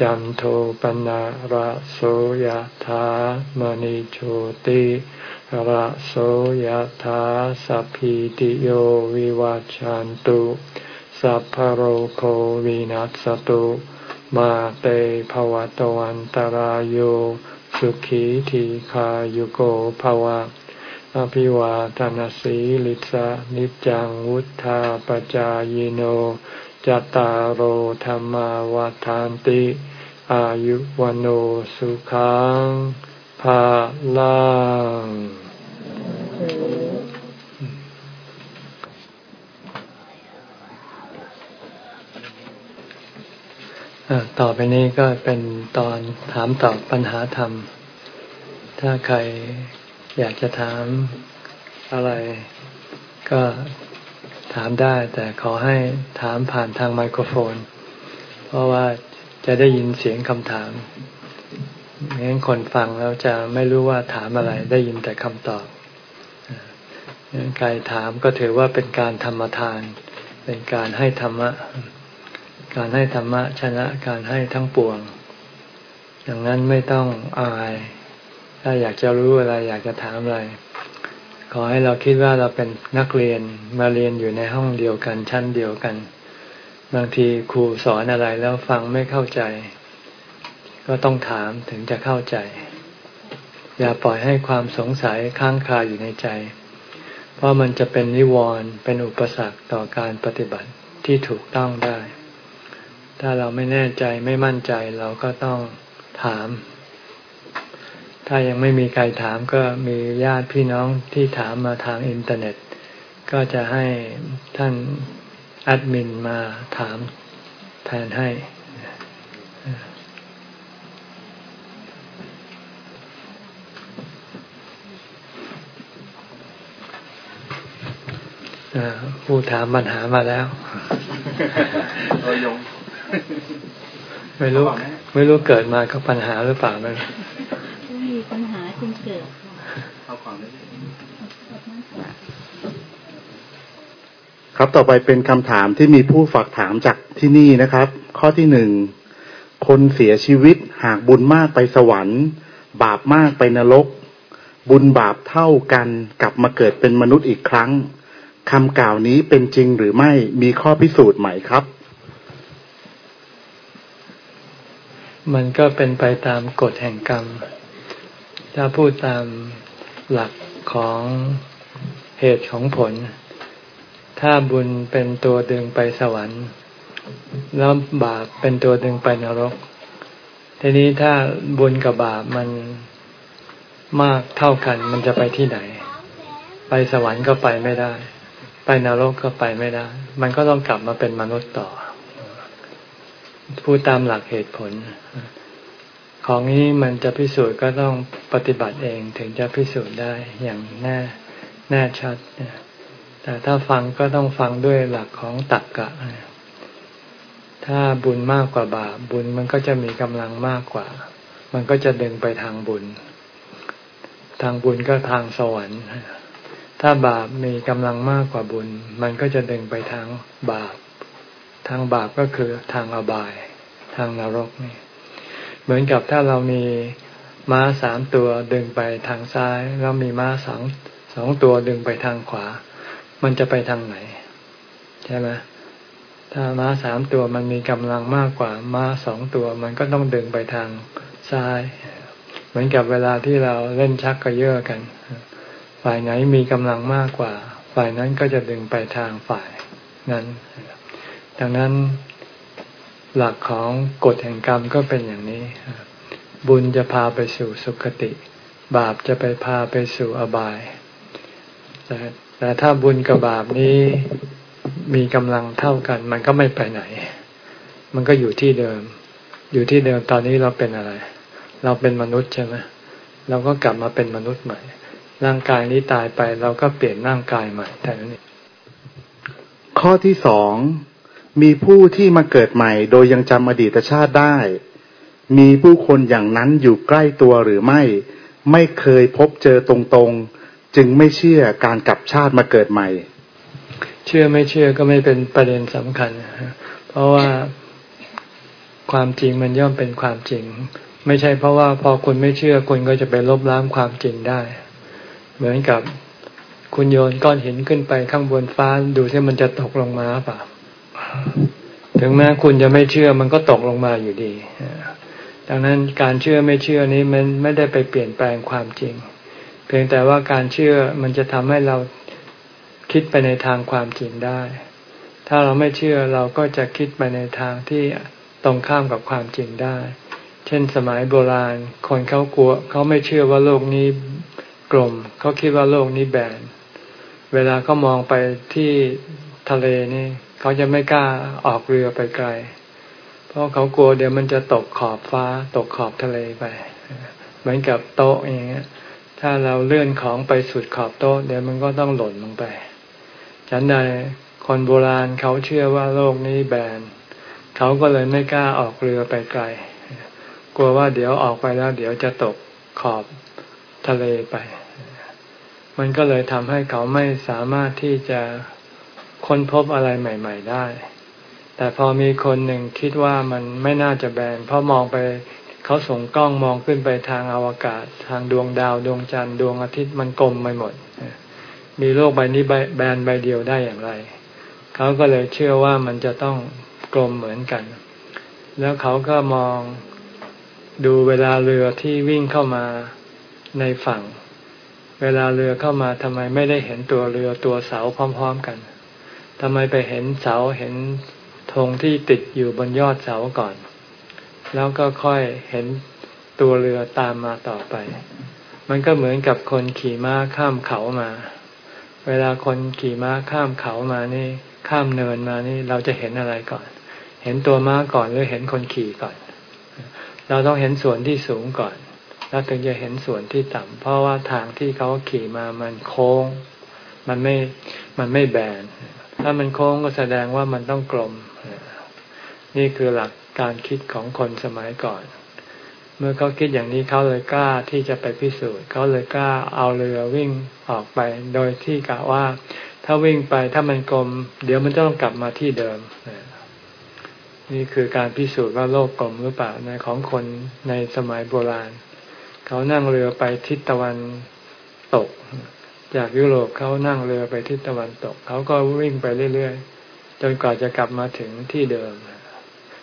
จันโทปนะระโสยธามณิโชติ ระโสยธาสัพพิติโยวิวัจจันตุ สัพพโรโควินัสตุ มาเตภวะตวันตารโยสุขีทีขายุโกภวะ อภิวาทานสีลิสานิจังวุธาปจายโนจตารโหธรรมวาทานติ อายุวันสุขัง ภาลังต่อไปนี้ก็เป็นตอนถามตอบปัญหาธรรม ถ้าใครอยากจะถามอะไรก็ถามได้ แต่ขอให้ถามผ่านทางไมโครโฟน เพราะว่าจะได้ยินเสียงคำถาม งั้นคนฟังแล้วจะไม่รู้ว่าถามอะไรได้ยินแต่คำตอบงั้นใครถามก็ถือว่าเป็นการธรรมทาน เป็นการให้ธรรมะ การให้ธรรมะชนะการให้ทั้งปวงอย่างนั้นไม่ต้องอาย ถ้าอยากจะรู้อะไร อยากจะถามอะไร ขอให้เราคิดว่าเราเป็นนักเรียนมาเรียนอยู่ในห้องเดียวกันชั้นเดียวกัน บางทีครูสอนอะไรแล้วฟังไม่เข้าใจ ก็ต้องถามถึงจะเข้าใจ อย่าปล่อยให้ความสงสัยค้างคาอยู่ในใจ เพราะมันจะเป็นนิวรณ์เป็นอุปสรรคต่อการปฏิบัติที่ถูกต้องได้ ถ้าเราไม่แน่ใจไม่มั่นใจเราก็ต้องถาม ถ้ายังไม่มีใครถามก็มีญาติพี่น้องที่ถามมาทางอินเทอร์เน็ต ก็จะให้ท่านแอดมินมาถามแทนให้ ก ผู้ถามปัญหามาแล้วไม่รู้ ไม่รู้เกิดมาก็ปัญหาหรือเปล่าไม่มีปัญหาจึงเกิดครับต่อไปเป็นคำถามที่มีผู้ฝากถามจากที่นี่นะครับ ข้อที่หนึ่งคนเสียชีวิตหากบุญมากไปสวรรค์ บาปมากไปนรก บุญบาปเท่ากันกลับมาเกิดเป็นมนุษย์อีกครั้ง คำกล่าวนี้เป็นจริงหรือไม่มีข้อพิสูจน์ไหมครับ มันก็เป็นไปตามกฎแห่งกรรม ถ้าพูดตามหลักของเหตุของผล ถ้าบุญเป็นตัวดึงไปสวรรค์ แล้วบาปเป็นตัวดึงไปนรก ทีนี้ถ้าบุญกับบาปมันมากเท่ากันมันจะไปที่ไหน ไปสวรรค์ก็ไปไม่ได้ ไปนรกก็ไปไม่ได้ มันก็ต้องกลับมาเป็นมนุษย์ต่อ พูดตามหลักเหตุผล ของนี้มันจะพิสูจน์ก็ต้องปฏิบัติเองถึงจะพิสูจน์ได้อย่างแน่แน่ชัด แต่ถ้าฟังก็ต้องฟังด้วยหลักของตักกะ ถ้าบุญมากกว่าบาปบุญมันก็จะมีกำลังมากกว่า มันก็จะดึงไปทางบุญ ทางบุญก็ทางสวรรค์ ถ้าบาปมีกำลังมากกว่าบุญ มันก็จะดึงไปทางบาป ทางบาปก็คือทางอบาย ทางนรกนี่ เหมือนกับถ้าเรามีม้าสามตัวดึงไปทางซ้าย แล้วมีม้าสองสองตัวดึงไปทางขวา มันจะไปทางไหน ใช่ไหมถ้าม้าสามตัวมันมีกำลังมากกว่าม้าสองตัว มันก็ต้องดึงไปทางซ้าย เหมือนกับเวลาที่เราเล่นชักกระเยาะกัน ฝ่ายไหนมีกำลังมากกว่า ฝ่ายนั้นก็จะดึงไปทางฝ่ายนั้น ดังนั้นหลักของกฎแห่งกรรมก็เป็นอย่างนี้ บุญจะพาไปสู่สุคติ บาปจะไปพาไปสู่อบาย แต่แต่ถ้าบุญกับบาปนี้มีกำลังเท่ากัน มันก็ไม่ไปไหน มันก็อยู่ที่เดิม อยู่ที่เดิมตอนนี้เราเป็นอะไร เราเป็นมนุษย์ใช่ไหมเราก็กลับมาเป็นมนุษย์ใหม่ ร่างกายนี้ตายไปเราก็เปลี่ยนร่างกายใหม่แต่นั้นเองข้อที่สองมีผู้ที่มาเกิดใหม่ โดยยังจำอดีตชาติได้ มีผู้คนอย่างนั้นอยู่ใกล้ตัวหรือไม่ ไม่เคยพบเจอตรงๆ จึงไม่เชื่อการกลับชาติมาเกิดใหม่ เชื่อไม่เชื่อก็ไม่เป็นประเด็นสำคัญ เพราะว่าความจริงมันย่อมเป็นความจริง ไม่ใช่เพราะว่าพอคุณไม่เชื่อคุณก็จะไปลบล้างความจริงได้ เหมือนกับคุณโยนก้อนหินขึ้นไปข้างบนฟ้าดูที่มันจะตกลงมาเปล่าถึงแม้คุณจะไม่เชื่อมันก็ตกลงมาอยู่ดี ดังนั้นการเชื่อไม่เชื่อนี้มันไม่ได้ไปเปลี่ยนแปลงความจริง เพียงแต่ว่าการเชื่อมันจะทำให้เราคิดไปในทางความจริงได้ ถ้าเราไม่เชื่อเราก็จะคิดไปในทางที่ตรงข้ามกับความจริงได้ เช่นสมัยโบราณ คนเขากลัวเขาไม่เชื่อว่าโลกนี้ กลมเขาคิดว่าโลกนี้แบน เวลาเขามองไปที่ทะเลนี่เขาจะไม่กล้าออกเรือไปไกล เพราะเขากลัวเดี๋ยวมันจะตกขอบฟ้า ตกขอบทะเลไป เหมือนกับโต๊ะอย่างเงี้ย ถ้าเราเลื่อนของไปสุดขอบโต๊ะเดี๋ยวมันก็ต้องหล่นลงไป ฉันใดคนโบราณเขาเชื่อว่าโลกนี้แบน เขาก็เลยไม่กล้าออกเรือไปไกล กลัวว่าเดี๋ยวออกไปแล้ว เดี๋ยวจะตกขอบ ทะเลไป มันก็เลยทำให้เขาไม่สามารถที่จะค้นพบอะไรใหม่ ๆ ได้ แต่พอมีคนหนึ่งคิดว่ามันไม่น่าจะแบน เพราะมองไปเขาส่งกล้องมองขึ้นไปทางอวกาศ ทางดวงดาวดวงจันทร์ดวงอาทิตย์มันกลมไปหมด มีโลกใบนี้แบนใบเดียวได้อย่างไร เขาก็เลยเชื่อว่ามันจะต้องกลมเหมือนกัน แล้วเขาก็มองดูเวลาเรือที่วิ่งเข้ามา ในฝั่ง เวลาเรือเข้ามาทำไมไม่ได้เห็นตัวเรือตัวเสาพร้อม ๆกันทำไมไปเห็นเสาเห็นธงที่ติดอยู่บนยอดเสาก่อน แล้วก็ค่อยเห็นตัวเรือตามมาต่อไป มันก็เหมือนกับคนขี่ม้าข้ามเขามา เวลาคนขี่ม้าข้ามเขามานี่ ข้ามเนินมานี่เราจะเห็นอะไรก่อน เห็นตัวม้าก่อนหรือเห็นคนขี่ก่อน เราต้องเห็นส่วนที่สูงก่อน แล้วถึงจะเห็นส่วนที่ต่ำเพราะว่าทางที่เขาขี่มามันโค้ง มันไม่มันไม่แบน ถ้ามันโค้งก็แสดงว่ามันต้องกลม นี่คือหลักการคิดของคนสมัยก่อน เมื่อเขาคิดอย่างนี้เขาเลยกล้าที่จะไปพิสูจน์เขาเลยกล้าเอาเรือวิ่งออกไป โดยที่กะว่า ถ้าวิ่งไปถ้ามันกลม เดี๋ยวมันจะต้องกลับมาที่เดิมนี่คือการพิสูจน์ว่าโลกกลมหรือเปล่าในของคนในสมัยโบราณ เขานั่งเรือไปทิศตะวันตก จากยุโรปเขานั่งเรือไปทิศตะวันตก เขาก็วิ่งไปเรื่อยๆจนกว่าจะกลับมาถึงที่เดิม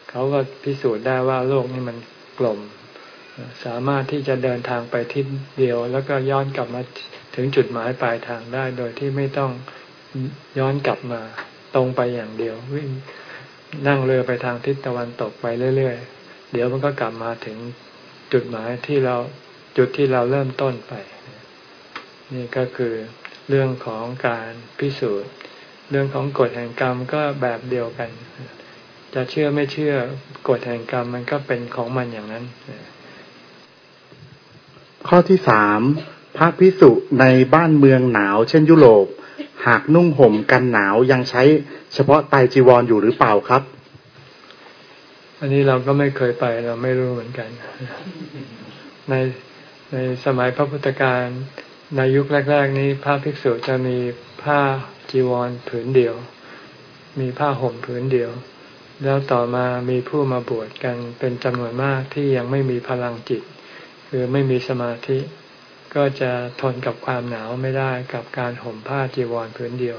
เขาก็พิสูจน์ได้ว่าโลกนี้มันกลม สามารถที่จะเดินทางไปทิศเดียว แล้วก็ย้อนกลับมาถึงจุดหมายปลายทางได้โดยที่ไม่ต้องย้อนกลับมาตรงไปอย่างเดียว วิ่งนั่งเรือไปทางทิศตะวันตกไปเรื่อยๆ เดี๋ยวมันก็กลับมาถึงจุดหมายที่เรา จุดที่เราเริ่มต้นไป นี่ก็คือเรื่องของการพิสูจน์ เรื่องของกฎแห่งกรรมก็แบบเดียวกัน จะเชื่อไม่เชื่อกฎแห่งกรรมมันก็เป็นของมันอย่างนั้น ข้อที่สามพระพิสุในบ้านเมืองหนาว เช่นยุโรป หากนุ่งห่มกันหนาวยังใช้เฉพาะไตจีวรออยู่หรือเปล่าครับ อันนี้เราก็ไม่เคยไปเราไม่รู้เหมือนกัน ใน ในสมัยพระพุทธการในยุคแรก ๆ นี้พระภิกษุจะมีผ้าจีวรผืนเดียว มีผ้าห่มผืนเดียว แล้วต่อมามีผู้มาบวชกันเป็นจำนวนมากที่ยังไม่มีพลังจิต คือไม่มีสมาธิ ก็จะทนกับความหนาวไม่ได้กับการห่มผ้าจีวรผืนเดียว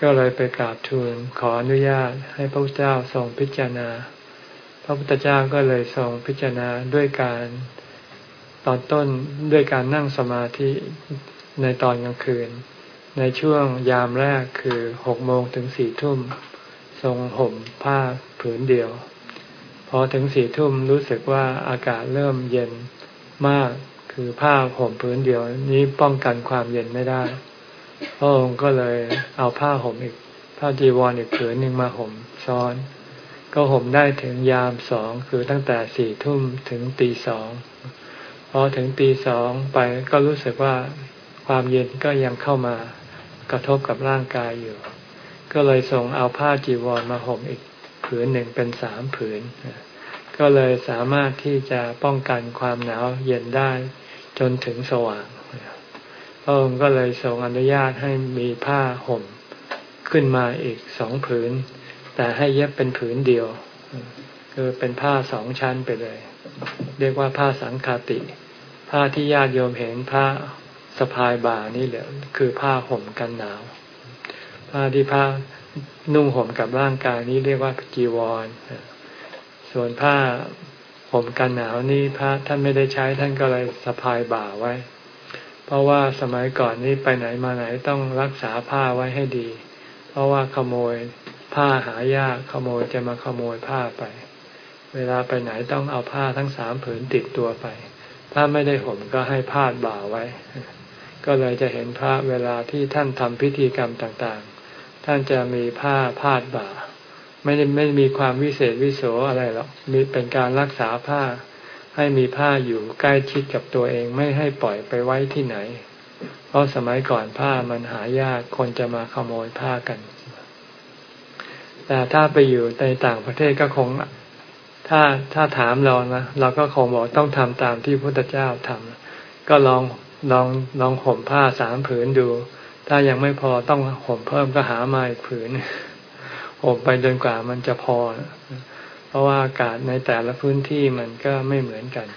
ก็เลยไปกราบทูลขออนุญาตให้พระพุทธเจ้าทรงพิจารณา พระพุทธเจ้าก็เลยทรงพิจารณาด้วยการ ตอนต้นด้วยการนั่งสมาธิในตอนกลางคืน ในช่วงยามแรกคือหกโมงถึงสี่ทุ่ม ทรงห่มผ้าผืนเดียว พอถึงสี่ทุ่มรู้สึกว่าอากาศเริ่มเย็นมากคือผ้าห่มผืนเดียว นี้ป้องกันความเย็นไม่ได้พระองค์ก็เลยเอาผ้าห่มอีกผ้าจีวรออีกผืนหนึ่งมาห่มซ้อน ก็ห่มได้ถึงยามสองคือตั้งแต่สี่ทุ่มถึงตีสอง พอถึงตีสองไปก็รู้สึกว่าความเย็นก็ยังเข้ามากระทบกับร่างกายอยู่ ก็เลยส่งเอาผ้าจีวรมาห่มอีกผืนหนึ่งเป็นสามผืน ก็เลยสามารถที่จะป้องกันความหนาวเย็นได้จนถึงสว่างพระองค์ก็เลยทรงอนุญาตให้มีผ้าห่มขึ้นมาอีกสองผืน แต่ให้เย็บเป็นผืนเดียว คือเป็นผ้าสองชั้นไปเลย เรียกว่าผ้าสังคาติ ผ้าที่ญาติโยมเห็นผ้าสะพายบ่านี่แหละคือผ้าห่มกันหนาว ผ้าที่ผ้านุ่งห่มกับร่างกายนี้เรียกว่าจีวร ส่วนผ้าห่มกันหนาวนี่พระท่านไม่ได้ใช้ท่านก็เลยสะพายบ่าไว้ เพราะว่าสมัยก่อนนี้ไปไหนมาไหนต้องรักษาผ้าไว้ให้ดี เพราะว่าขโมยผ้าหายากขโมยจะมาขโมยผ้าไป เวลาไปไหนต้องเอาผ้าทั้งสามผืนติดตัวไป ถ้าไม่ได้ห่มก็ให้พาดบ่าไว้ ก็เลยจะเห็นพระเวลาที่ท่านทำพิธีกรรมต่างๆ ท่านจะมีผ้าพาดบ่า ไม่ได้ไม่มีความวิเศษวิโสอะไรหรอกมีเป็นการรักษาผ้า ให้มีผ้าอยู่ใกล้ชิดกับตัวเองไม่ให้ปล่อยไปไว้ที่ไหน เพราะสมัยก่อนผ้ามันหายากคนจะมาขโมยผ้ากันแต่ถ้าไปอยู่ในต่างประเทศก็คง ถ้าถ้าถามเรานะเราก็คงบอกต้องทำตามที่พระพุทธเจ้าทำก็ลองลองลองห่มผ้าสามผืนดู ถ้ายังไม่พอต้องห่มเพิ่มก็หามาอีกผืนห่มไปจนกว่ามันจะพอ เพราะว่าอากาศในแต่ละพื้นที่มันก็ไม่เหมือนกัน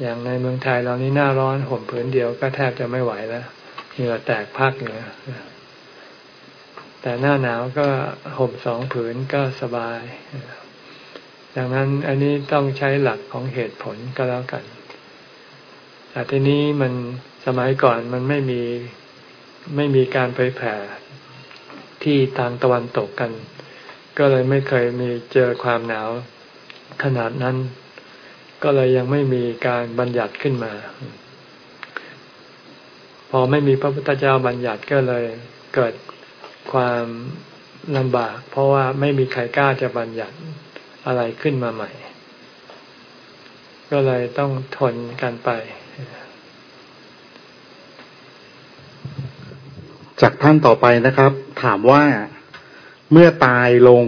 อย่างในเมืองไทยเรานี่หน้าร้อนห่มผืนเดียวก็แทบจะไม่ไหวแล้วเหงื่อแตกพักเหงื่อแต่หน้าหนาวก็ห่มสองผืนก็สบาย ดังนั้นอันนี้ต้องใช้หลักของเหตุผลก็แล้วกัน แต่ทีนี้มันสมัยก่อนมันไม่มีไม่มีการเผยแผ่ที่ทางตะวันตกกัน ก็เลยไม่เคยมีเจอความหนาวขนาดนั้น ก็เลยยังไม่มีการบัญญัติขึ้นมา พอไม่มีพระพุทธเจ้าบัญญัติก็เลยเกิดความลำบาก เพราะว่าไม่มีใครกล้าจะบัญญัติ อะไรขึ้นมาใหม่ ก็เลยต้องทนกันไปขจากท่านต่อไปนะครับ ถามว่าเมื่อตายลง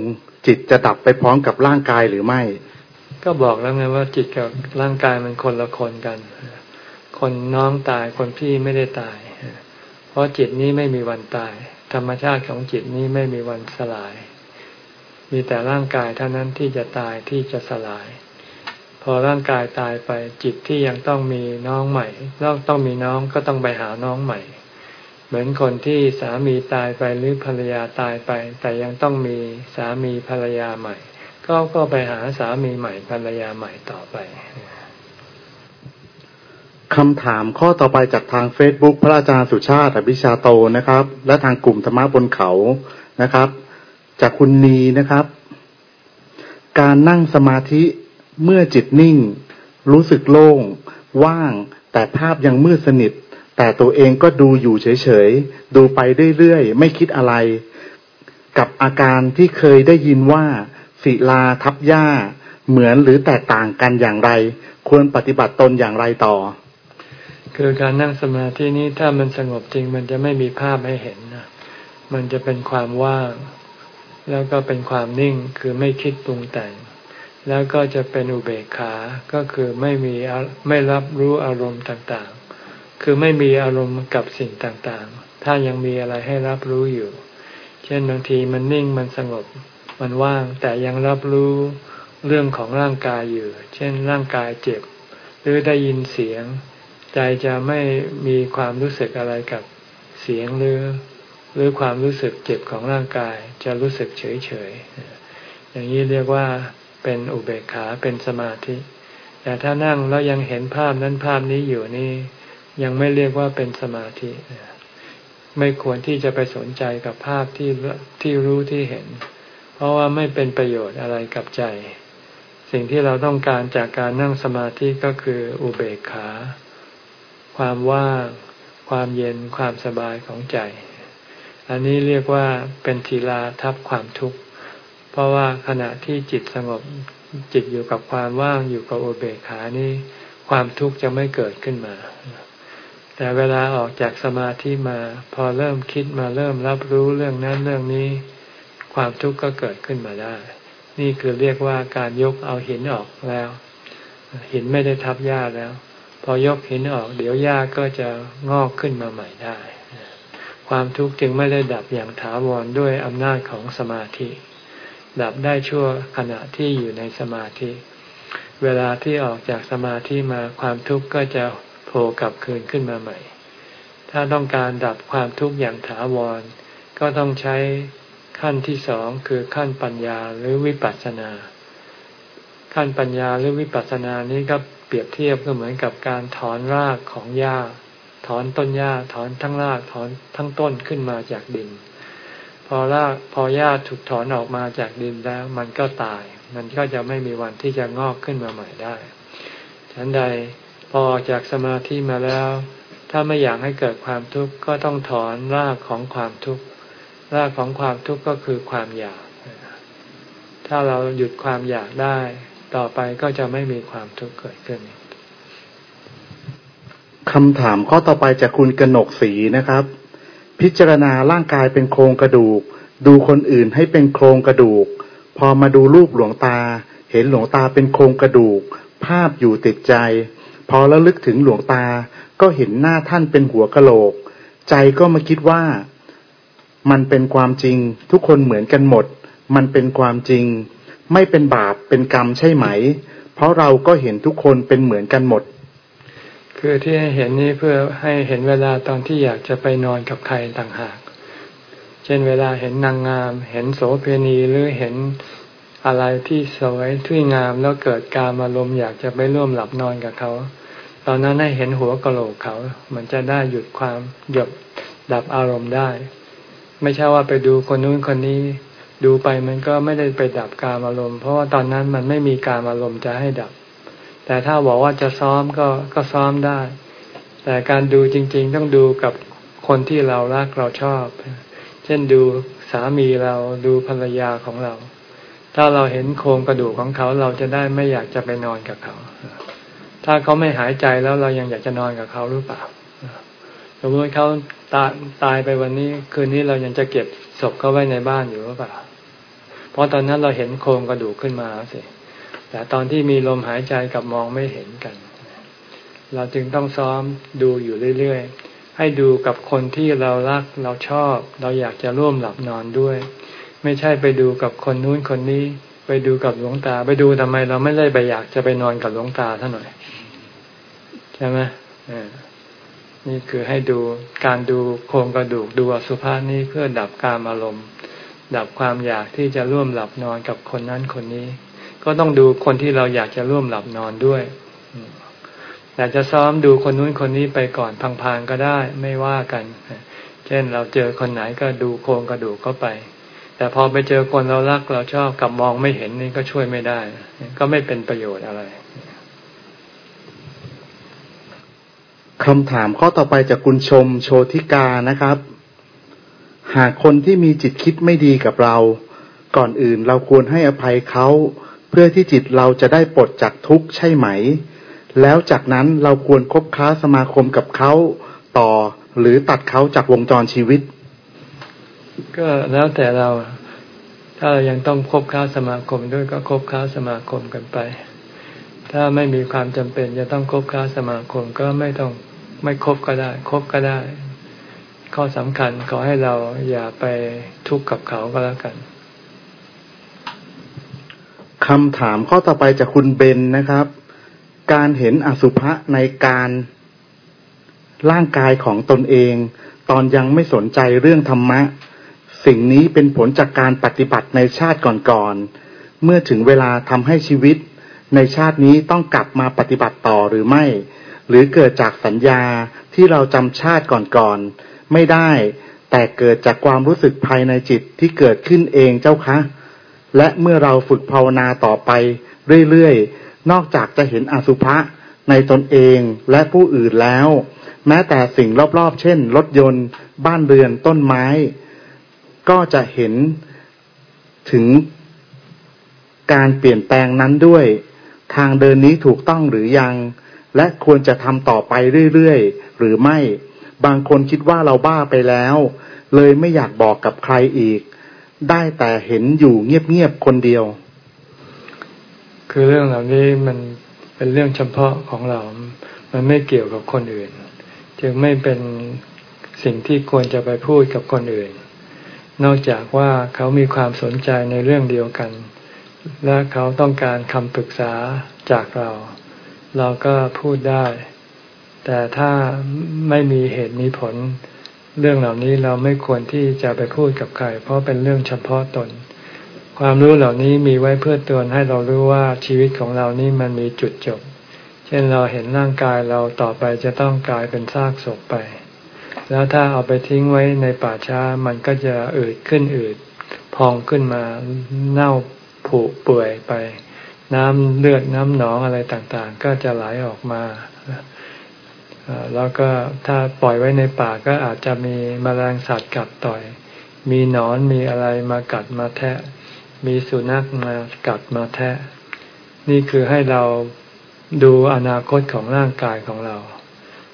จิตจะดับไปพร้อมกับร่างกายหรือไม่ ก็บอกแล้วไงว่าจิตกับร่างกายมันคนละคนกัน คนน้องตายคนพี่ไม่ได้ตาย เพราะจิตนี้ไม่มีวันตาย ธรรมชาติของจิตนี้ไม่มีวันสลาย มีแต่ร่างกายเท่านั้นที่จะตายที่จะสลาย พอร่างกายตายไปจิตที่ยังต้องมีน้องใหม่แล้วต้องมีน้องก็ต้องไปหาน้องใหม่ เหมือนคนที่สามีตายไปหรือภรรยาตายไป แต่ยังต้องมีสามีภรรยาใหม่ ก็ก็ไปหาสามีใหม่ภรรยาใหม่ต่อไปคำถามข้อต่อไปจากทาง Facebook พระอาจารย์สุชาติอภิชาโตนะครับ และทางกลุ่มธรรมะบนเขานะครับ จากคุณนีนะครับ การนั่งสมาธิเมื่อจิตนิ่ง รู้สึกโล่ง ว่าง แต่ภาพยังมืดสนิท แต่ตัวเองก็ดูอยู่เฉยๆ ดูไปเรื่อยๆ ไม่คิดอะไร กับอาการที่เคยได้ยินว่าศิลาทับหญ้า เหมือนหรือแตกต่างกันอย่างไร ควรปฏิบัติตนอย่างไรต่อ คือการนั่งสมาธินี้ถ้ามันสงบจริงมันจะไม่มีภาพให้เห็นนะมันจะเป็นความว่าง แล้วก็เป็นความนิ่งคือไม่คิดปรุงแต่ง แล้วก็จะเป็นอุเบกขา ก็คือไม่มีไม่รับรู้อารมณ์ต่างๆ คือไม่มีอารมณ์กับสิ่งต่างๆ ถ้ายังมีอะไรให้รับรู้อยู่ เช่นบางทีมันนิ่งมันสงบ มันว่างแต่ยังรับรู้เรื่องของร่างกายอยู่ เช่นร่างกายเจ็บ หรือได้ยินเสียง ใจจะไม่มีความรู้สึกอะไรกับเสียงหรือ หรือความรู้สึกเจ็บของร่างกายจะรู้สึกเฉยเฉยอย่างนี้เรียกว่าเป็นอุเบกขาเป็นสมาธิ แต่ถ้านั่งแล้วยังเห็นภาพนั้นภาพนี้อยู่นี่ ยังไม่เรียกว่าเป็นสมาธิ ไม่ควรที่จะไปสนใจกับภาพที่ที่รู้ที่เห็น เพราะว่าไม่เป็นประโยชน์อะไรกับใจ สิ่งที่เราต้องการจากการนั่งสมาธิก็คืออุเบกขา ความว่าง ความเย็นความสบายของใจ อันนี้เรียกว่าเป็นทีลาทับความทุกข์ เพราะว่าขณะที่จิตสงบจิตอยู่กับความว่างอยู่กับอุเบกขานี่ความทุกข์จะไม่เกิดขึ้นมา แต่เวลาออกจากสมาธิมาพอเริ่มคิดมาเริ่มรับรู้เรื่องนั้นเรื่องนี้ ความทุกข์ก็เกิดขึ้นมาได้ นี่คือเรียกว่าการยกเอาหินออกแล้ว หินไม่ได้ทับหญ้าแล้ว พอยกหินออก เดี๋ยวหญ้าก็จะงอกขึ้นมาใหม่ได้ ความทุกข์จึงไม่ได้ดับอย่างถาวรด้วยอำนาจของสมาธิ ดับได้ชั่วขณะที่อยู่ในสมาธิ เวลาที่ออกจากสมาธิมาความทุกข์ก็จะโผล่กลับคืนขึ้นมาใหม่ ถ้าต้องการดับความทุกข์อย่างถาวร ก็ต้องใช้ขั้นที่สองคือขั้นปัญญาหรือวิปัสสนา ขั้นปัญญาหรือวิปัสสนานี้ก็เปรียบเทียบก็เหมือนกับการถอนรากของหญ้า ถอนต้นหญ้าถอนทั้งรากถอนทั้งต้นขึ้นมาจากดิน พอรากพอหญ้าถูกถอนออกมาจากดินแล้ว มันก็ตาย มันก็จะไม่มีวันที่จะงอกขึ้นมาใหม่ได้ฉันใดพอจากสมาธิมาแล้ว ถ้าไม่อยากให้เกิดความทุกข์ก็ต้องถอนรากของความทุกข์รากของความทุกข์ก็คือความอยาก ถ้าเราหยุดความอยากได้ ต่อไปก็จะไม่มีความทุกข์เกิดขึ้น คำถามข้อต่อไปจากคุณกนกศรีนะครับ พิจารณาร่างกายเป็นโครงกระดูก ดูคนอื่นให้เป็นโครงกระดูก พอมาดูรูปหลวงตา เห็นหลวงตาเป็นโครงกระดูก ภาพอยู่ติดใจ พอแล้วลึกถึงหลวงตา ก็เห็นหน้าท่านเป็นหัวกะโหลก ใจก็มาคิดว่า มันเป็นความจริง ทุกคนเหมือนกันหมด มันเป็นความจริง ไม่เป็นบาปเป็นกรรมใช่ไหม เพราะเราก็เห็นทุกคนเป็นเหมือนกันหมด คือที่ให้เห็นนี้เพื่อให้เห็นเวลาตอนที่อยากจะไปนอนกับใครต่างหาก เช่นเวลาเห็นนางงาม เห็นโสเพณีหรือเห็นอะไรที่สวยที่งามแล้วเกิดการอารมณ์อยากจะไปร่วมหลับนอนกับเขา ตอนนั้นให้เห็นหัวกะโหลกเขา มันจะได้หยุดความหยบดับอารมณ์ได้ ไม่ใช่ว่าไปดูคนนู้นคนนี้ ดูไปมันก็ไม่ได้ไปดับการอารมณ์ เพราะว่าตอนนั้นมันไม่มีการอารมณ์จะให้ดับ แต่ถ้าบอกว่าจะซ้อมก็ก็ซ้อมได้ แต่การดูจริง ๆ ต้องดูกับคนที่เรารักเราชอบ เช่นดูสามีเราดูภรรยาของเรา ถ้าเราเห็นโครงกระดูกของเขาเราจะได้ไม่อยากจะไปนอนกับเขา ถ้าเขาไม่หายใจแล้วเรายังอยากจะนอนกับเขาหรือเปล่าสมมติเขาตายตายไปวันนี้ คืนนี้เรายังจะเก็บศพเขาไว้ในบ้านอยู่หรือเปล่า เพราะตอนนั้นเราเห็นโครงกระดูกขึ้นมาสิ แต่ตอนที่มีลมหายใจกับมองไม่เห็นกัน เราจึงต้องซ้อมดูอยู่เรื่อยๆ ให้ดูกับคนที่เรารักเราชอบ เราอยากจะร่วมหลับนอนด้วย ไม่ใช่ไปดูกับคนนู้นคนนี้ ไปดูกับหลวงตา ไปดูทำไมเราไม่ได้ไปอยากจะไปนอนกับหลวงตาท่านหน่อย ใช่ไหมนี่คือให้ดูการดูโครงกระดูกดูอสุภะนี้เพื่อดับการอารมณ์ ดับความอยากที่จะร่วมหลับนอนกับคนนั้นคนนี้ ก็ต้องดูคนที่เราอยากจะร่วมหลับนอนด้วยแต่จะซ้อมดูคนนู้นคนนี้ไปก่อนพังๆก็ได้ไม่ว่ากัน เช่นเราเจอคนไหนก็ดูโครงกระดูกเข้าไป แต่พอไปเจอคนเรารักเราชอบกับมองไม่เห็นนี่ก็ช่วยไม่ได้ ก็ไม่เป็นประโยชน์อะไรคำถามข้อต่อไปจากคุณชมโชติกานะครับ หากคนที่มีจิตคิดไม่ดีกับเรา ก่อนอื่นเราควรให้อภัยเขา พื่อที่จิตเราจะได้ปลดจากทุกข์ใช่ไหม แล้วจากนั้นเราควรคบค้าสมาคมกับเขาต่อ หรือตัดเขาจากวงจรชีวิต ก็แล้วแต่เรา ถ้าเรายังต้องคบค้าสมาคมด้วยก็คบค้าสมาคมกันไป ถ้าไม่มีความจำเป็นจะต้องคบค้าสมาคมก็ไม่ต้องไม่คบก็ได้ คบก็ได้ ข้อสำคัญขอให้เราอย่าไปทุกข์กับเขาก็แล้วกัน คำถามข้อต่อไปจากคุณเบนนะครับ การเห็นอสุภะในการร่างกายของตนเอง ตอนยังไม่สนใจเรื่องธรรมะ สิ่งนี้เป็นผลจากการปฏิบัติในชาติก่อนๆ เมื่อถึงเวลาทำให้ชีวิต ในชาตินี้ต้องกลับมาปฏิบัติต่อหรือไม่ หรือเกิดจากสัญญาที่เราจำชาติก่อนๆ ไม่ได้ แต่เกิดจากความรู้สึกภายในจิตที่เกิดขึ้นเองเจ้าคะ และเมื่อเราฝึกภาวนาต่อไปเรื่อยๆ นอกจากจะเห็นอสุภะในตนเองและผู้อื่นแล้ว แม้แต่สิ่งรอบๆ เช่น รถยนต์ บ้านเรือนต้นไม้ ก็จะเห็นถึงการเปลี่ยนแปลงนั้นด้วย ทางเดินนี้ถูกต้องหรือยัง และควรจะทำต่อไปเรื่อยๆ หรือไม่ บางคนคิดว่าเราบ้าไปแล้ว เลยไม่อยากบอกกับใครอีก ได้แต่เห็นอยู่เงียบๆคนเดียว คือเรื่องเหล่านี้มันเป็นเรื่องเฉพาะของเรา มันไม่เกี่ยวกับคนอื่น จึงไม่เป็นสิ่งที่ควรจะไปพูดกับคนอื่น นอกจากว่าเขามีความสนใจในเรื่องเดียวกัน และเขาต้องการคำปรึกษาจากเรา เราก็พูดได้ แต่ถ้าไม่มีเหตุมีผล เรื่องเหล่านี้เราไม่ควรที่จะไปพูดกับใคร เพราะเป็นเรื่องเฉพาะตน ความรู้เหล่านี้มีไว้เพื่อเตือนให้เรารู้ว่าชีวิตของเรานี่มันมีจุดจบ เช่นเราเห็นร่างกายเราต่อไปจะต้องกลายเป็นซากศพไป แล้วถ้าเอาไปทิ้งไว้ในป่าช้ามันก็จะอืดขึ้นอืดพองขึ้นมาเน่าผุเปื่อยไป น้ำเลือดน้ำหนองอะไรต่างๆ ก็จะไหลออกมา แล้วก็ถ้าปล่อยไว้ในป่าก็อาจจะมีมแมลงสัตว์กัดต่อย มีหนอนมีอะไรมากัดมาแทะ มีสุนัขมากัดมาแทะ นี่คือให้เราดูอนาคตของร่างกายของเรา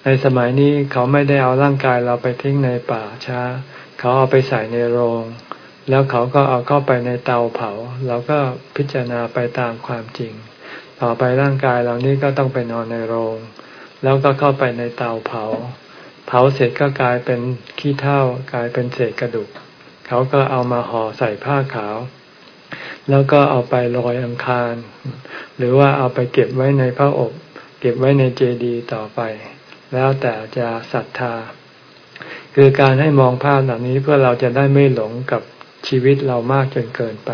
ในสมัยนี้เขาไม่ได้เอาร่างกายเราไปทิ้งในป่าช้า เขาเอาไปใส่ในโรง แล้วเขาก็เอาเข้าไปในเตาเผา เราก็พิจารณาไปตามความจริง ต่อไปร่างกายเรานี้ก็ต้องไปนอนในโรง แล้วก็เข้าไปในเตาเผา เผาเสร็จก็กลายเป็นขี้เถ้ากลายเป็นเศษกระดูก เขาก็เอามาห่อใส่ผ้าขาว แล้วก็เอาไปลอยอังคาร หรือว่าเอาไปเก็บไว้ในพระอบ เก็บไว้ในเจดีย์ต่อไป แล้วแต่จะศรัทธา คือการให้มองภาพเหล่านี้เพื่อเราจะได้ไม่หลงกับชีวิตเรามากจนเกินไป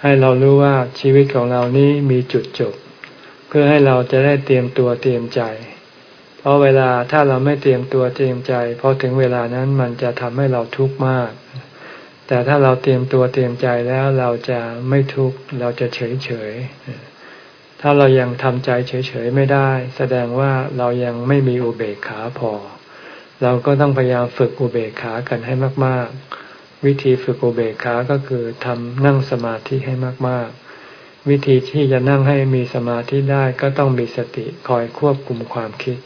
ให้เรารู้ว่าชีวิตของเรานี้มีจุดจบ เพื่อให้เราจะได้เตรียมตัวเตรียมใจ เพราะเวลาถ้าเราไม่เตรียมตัวเตรียมใจพอถึงเวลานั้นมันจะทำให้เราทุกข์มาก แต่ถ้าเราเตรียมตัวเตรียมใจแล้วเราจะไม่ทุกข์เราจะเฉยเฉยถ้าเรายังทำใจเฉยเฉยไม่ได้ แสดงว่าเรายังไม่มีอุเบกขาพอ เราก็ต้องพยายามฝึกอุเบกขากันให้มาก ๆ วิธีฝึกอุเบกขาก็คือทำนั่งสมาธิให้มาก ๆวิธีที่จะนั่งให้มีสมาธิได้ก็ต้องมีสติคอยควบคุมความคิด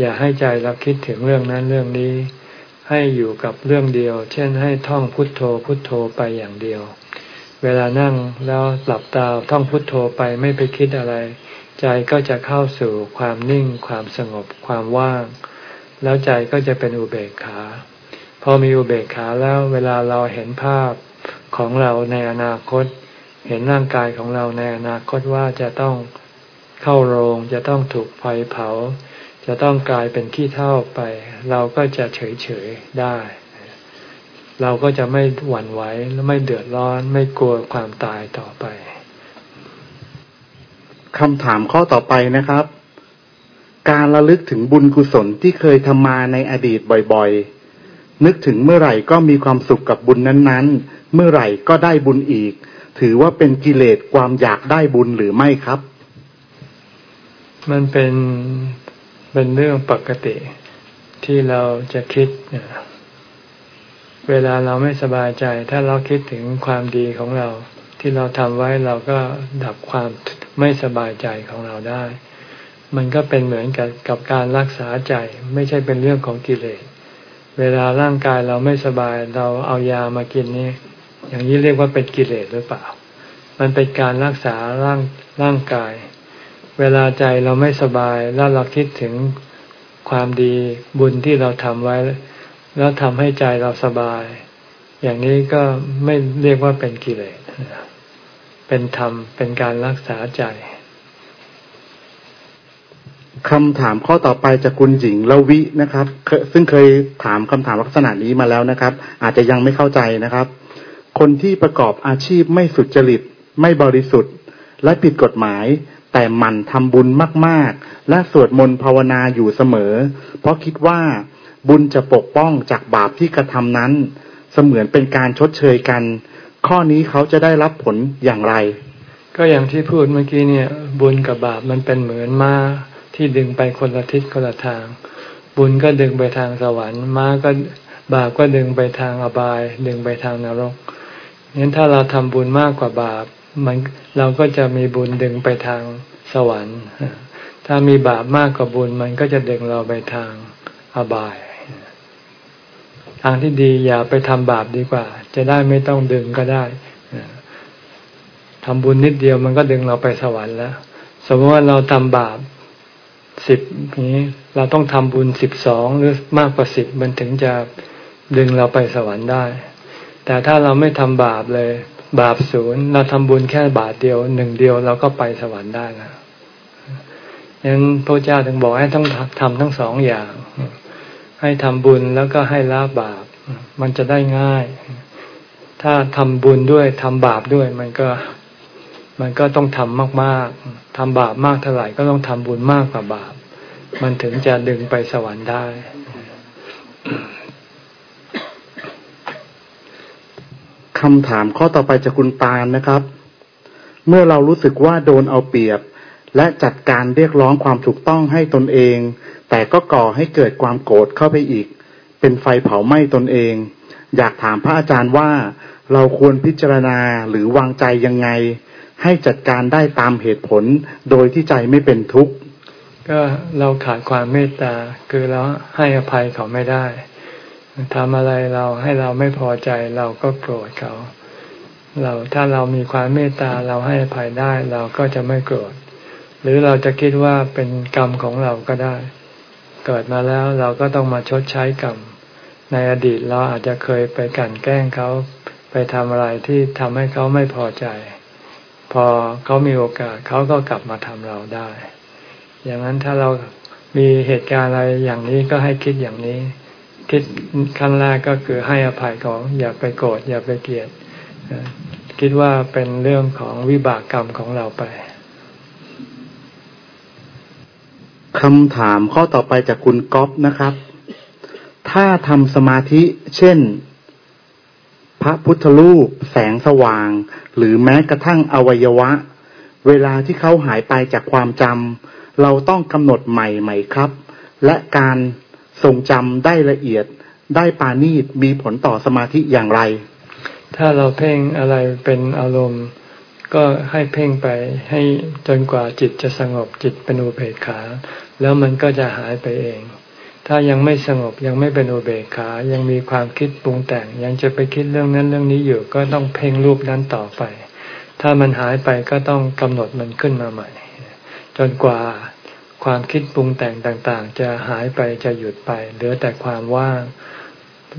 อย่าให้ใจเราคิดถึงเรื่องนั้นเรื่องนี้ ให้อยู่กับเรื่องเดียว เช่นให้ท่องพุทโธพุทโธไปอย่างเดียว เวลานั่งแล้วหลับตาท่องพุทโธไปไม่ไปคิดอะไร ใจก็จะเข้าสู่ความนิ่ง ความสงบความว่าง แล้วใจก็จะเป็นอุเบกขา พอมีอุเบกขาแล้วเวลาเราเห็นภาพของเราในอนาคต เห็นร่างกายของเราในอนาคตว่าจะต้องเข้าโรงจะต้องถูกไฟเผา จะต้องกลายเป็นขี้เท่าไป เราก็จะเฉยเฉยได้ เราก็จะไม่หวั่นไหวและไม่เดือดร้อนไม่กลัวความตายต่อไปคำถามข้อต่อไปนะครับ การระลึกถึงบุญกุศลที่เคยทำมาในอดีตบ่อยๆ นึกถึงเมื่อไหร่ก็มีความสุขกับบุญนั้นๆ เมื่อไหร่ก็ได้บุญอีก ถือว่าเป็นกิเลสความอยากได้บุญหรือไม่ครับ มันเป็น เป็นเรื่องปกติที่เราจะคิด เวลาเราไม่สบายใจ ถ้าเราคิดถึงความดีของเรา ที่เราทำไว้เราก็ดับความไม่สบายใจของเราได้ มันก็เป็นเหมือนกับกับการรักษาใจ ไม่ใช่เป็นเรื่องของกิเลส เวลาร่างกายเราไม่สบายเราเอายามากินนี่อย่างนี้เรียกว่าเป็นกิเลสหรือเปล่า มันเป็นการรักษาร่างร่างกาย เวลาใจเราไม่สบายแล้วเราคิดถึงความดีบุญที่เราทำไว้ แล้วทำให้ใจเราสบาย อย่างนี้ก็ไม่เรียกว่าเป็นกิเลสเป็นธรรมเป็นการรักษาใจคำถามข้อต่อไปจากคุณหญิงละวินะครับ ซึ่งเคยถามคำถามลักษณะนี้มาแล้วนะครับ อาจจะยังไม่เข้าใจนะครับ คนที่ประกอบอาชีพไม่สุจริตไม่บริสุทธิ์ และผิดกฎหมาย แต่มันทำบุญมากๆ และสวดมนต์ภาวนาอยู่เสมอ เพราะคิดว่าบุญจะปกป้องจากบาปที่กระทำนั้น เสมือนเป็นการชดเชยกัน ข้อนี้เขาจะได้รับผลอย่างไร ก็อย่างที่พูดเมื่อกี้เนี่ย บุญกับบาปมันเป็นเหมือนม้าที่ดึงไปคนละทิศคนละทาง บุญก็ดึงไปทางสวรรค์ม้าก็บาปก็ดึงไปทางอบาย ดึงไปทางนรกงั้นถ้าเราทำบุญมากกว่าบาป มันเราก็จะมีบุญดึงไปทางสวรรค์ ถ้ามีบาปมากกว่าบุญมันก็จะดึงเราไปทางอบาย ทางที่ดีอย่าไปทำบาปดีกว่า จะได้ไม่ต้องดึงก็ได้ทำบุญนิดเดียวมันก็ดึงเราไปสวรรค์แล้ว สมมติว่าเราทำบาปสิบนี้ เราต้องทำบุญสิบสองหรือมากกว่าสิบมันถึงจะดึงเราไปสวรรค์ได้ แต่ถ้าเราไม่ทำบาปเลย บาปศูนย์เราทำบุญแค่บาทเดียวหนึ่งเดียวเราก็ไปสวรรค์ได้แล้วยังพระเจ้าถึงบอกให้ต้องทำทั้งสองอย่าง ให้ทำบุญแล้วก็ให้ละบาป มันจะได้ง่าย ถ้าทำบุญด้วยทำบาปด้วย มันก็ มันก็ต้องทำมากๆทำบาปมากเท่าไหร่ก็ต้องทำบุญมากกว่าบาป มันถึงจะดึงไปสวรรค์ได้ คำถามข้อต่อไปจากคุณตาลนะครับ เมื่อเรารู้สึกว่าโดนเอาเปรียบ และจัดการเรียกร้องความถูกต้องให้ตนเอง แต่ก็ก่อให้เกิดความโกรธเข้าไปอีก เป็นไฟเผาไหม้ตนเอง อยากถามพระอาจารย์ว่าเราควรพิจารณาหรือวางใจยังไง ให้จัดการได้ตามเหตุผล โดยที่ใจไม่เป็นทุกข์ก็เราขาดความเมตตาคือเราให้อภัยเขาไม่ได้ ทำอะไรเราให้เราไม่พอใจเราก็โกรธเขา เราถ้าเรามีความเมตตาเราให้อภัยได้เราก็จะไม่โกรธ หรือเราจะคิดว่าเป็นกรรมของเราก็ได้ เกิดมาแล้วเราก็ต้องมาชดใช้กรรม ในอดีตเราอาจจะเคยไปกั่นแกล้งเขาไปทำอะไรที่ทำให้เขาไม่พอใจ พอเขามีโอกาสเขาก็กลับมาทำเราได้ อย่างนั้นถ้าเรามีเหตุการณ์อะไรอย่างนี้ก็ให้คิดอย่างนี้ คิดขั้นแรกก็คือให้อภัยของอย่าไปโกรธอย่าไปเกลียดคิดว่าเป็นเรื่องของวิบากกรรมของเราไปคำถามข้อต่อไปจากคุณก๊อฟนะครับ ถ้าทำสมาธิเช่น พระพุทธรูป แสงสว่าง หรือแม้กระทั่งอวัยวะ เวลาที่เขาหายไปจากความจำเราต้องกำหนดใหม่ไหมครับ และการ ทรงจำได้ละเอียดได้ปานีตมีผลต่อสมาธิอย่างไร ถ้าเราเพ่งอะไรเป็นอารมณ์ ก็ให้เพ่งไปให้จนกว่าจิตจะสงบจิตเป็นอุเบกขา แล้วมันก็จะหายไปเอง ถ้ายังไม่สงบยังไม่เป็นอุเบกขา ยังมีความคิดปรุงแต่ง ยังจะไปคิดเรื่องนั้นเรื่องนี้อยู่ก็ต้องเพ่งรูปนั้นต่อไป ถ้ามันหายไปก็ต้องกำหนดมันขึ้นมาใหม่ จนกว่า ความคิดปรุงแต่งต่างๆ จะหายไปจะหยุดไป เหลือแต่ความว่าง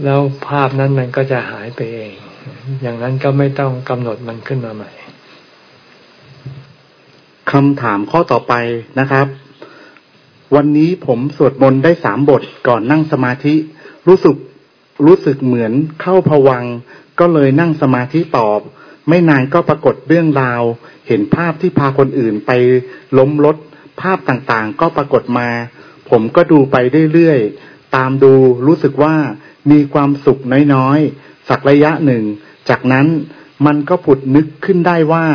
แล้วภาพนั้นมันก็จะหายไปเอง อย่างนั้นก็ไม่ต้องกำหนดมันขึ้นมาใหม่คำถามข้อต่อไปนะครับ วันนี้ผมสวดมนต์ได้สามบทก่อนนั่งสมาธิ รู้สึกรู้สึกเหมือนเข้าผวัง ก็เลยนั่งสมาธิตอบ ไม่นานก็ปรากฏเรื่องราว เห็นภาพที่พาคนอื่นไปล้มรถ ภาพต่างๆ ก็ปรากฏมา ผมก็ดูไปเรื่อยๆ ตามดูรู้สึกว่ามีความสุขน้อยๆ สักระยะหนึ่ง จากนั้นมันก็ผุดนึกขึ้นได้ว่า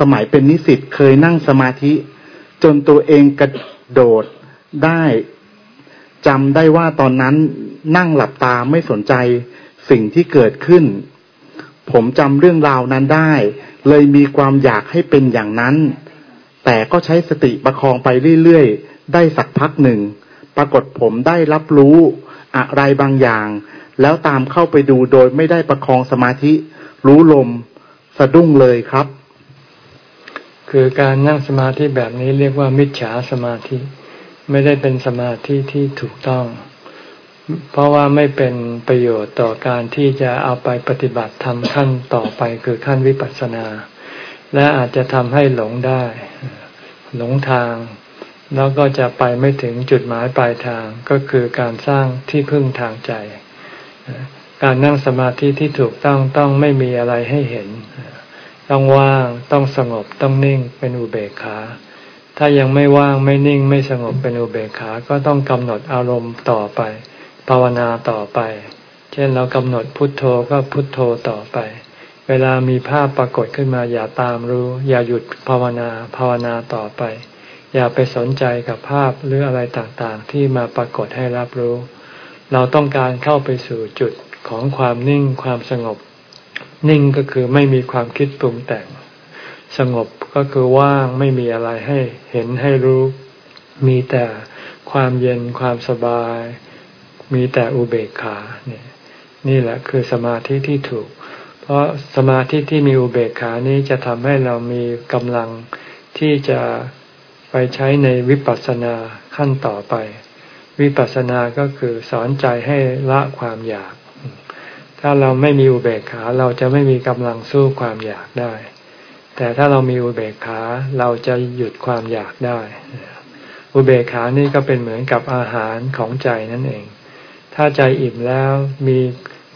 สมัยเป็นนิสิตเคยนั่งสมาธิ จนตัวเองกระโดดได้จำได้ว่าตอนนั้นนั่งหลับตาไม่สนใจสิ่งที่เกิดขึ้น ผมจำเรื่องราวนั้นได้ เลยมีความอยากให้เป็นอย่างนั้น แต่ก็ใช้สติประคองไปเรื่อยๆ ได้สักพักหนึ่ง ปรากฏผมได้รับรู้อะไรบางอย่าง แล้วตามเข้าไปดูโดยไม่ได้ประคองสมาธิ รู้ลมสะดุ้งเลยครับ คือการนั่งสมาธิแบบนี้เรียกว่ามิจฉาสมาธิ ไม่ได้เป็นสมาธิที่ถูกต้อง เพราะว่าไม่เป็นประโยชน์ต่อการที่จะเอาไปปฏิบัติทำขั้นต่อไปคือขั้นวิปัสสนา และอาจจะทำให้หลงได้ หลงทาง แล้วก็จะไปไม่ถึงจุดหมายปลายทางก็คือการสร้างที่พึ่งทางใจ การนั่งสมาธิที่ถูกต้องต้องไม่มีอะไรให้เห็น ต้องว่างต้องสงบต้องนิ่งเป็นอุเบกขาถ้ายังไม่ว่างไม่นิ่งไม่สงบเป็นอุเบกขาก็ต้องกำหนดอารมณ์ต่อไป ภาวนาต่อไป เช่นเรากำหนดพุทโธก็พุทโธต่อไป เวลามีภาพปรากฏขึ้นมาอย่าตามรู้ อย่าหยุดภาวนาภาวนาต่อไป อย่าไปสนใจกับภาพหรืออะไรต่างๆ ที่มาปรากฏให้รับรู้ เราต้องการเข้าไปสู่จุดของความนิ่งความสงบ นิ่งก็คือไม่มีความคิดปรุงแต่ง สงบก็คือว่างไม่มีอะไรให้เห็นให้รู้ มีแต่ความเย็นความสบาย มีแต่อุเบกขาเนี่ยนี่แหละคือสมาธิที่ถูก เพราะสมาธิที่มีอุเบกขานี้จะทำให้เรามีกำลังที่จะไปใช้ในวิปัสสนาขั้นต่อไป วิปัสสนาก็คือสอนใจให้ละความอยาก ถ้าเราไม่มีอุเบกขาเราจะไม่มีกำลังสู้ความอยากได้ แต่ถ้าเรามีอุเบกขาเราจะหยุดความอยากได้ อุเบกขานี่ก็เป็นเหมือนกับอาหารของใจนั่นเอง ถ้าใจอิ่มแล้วมี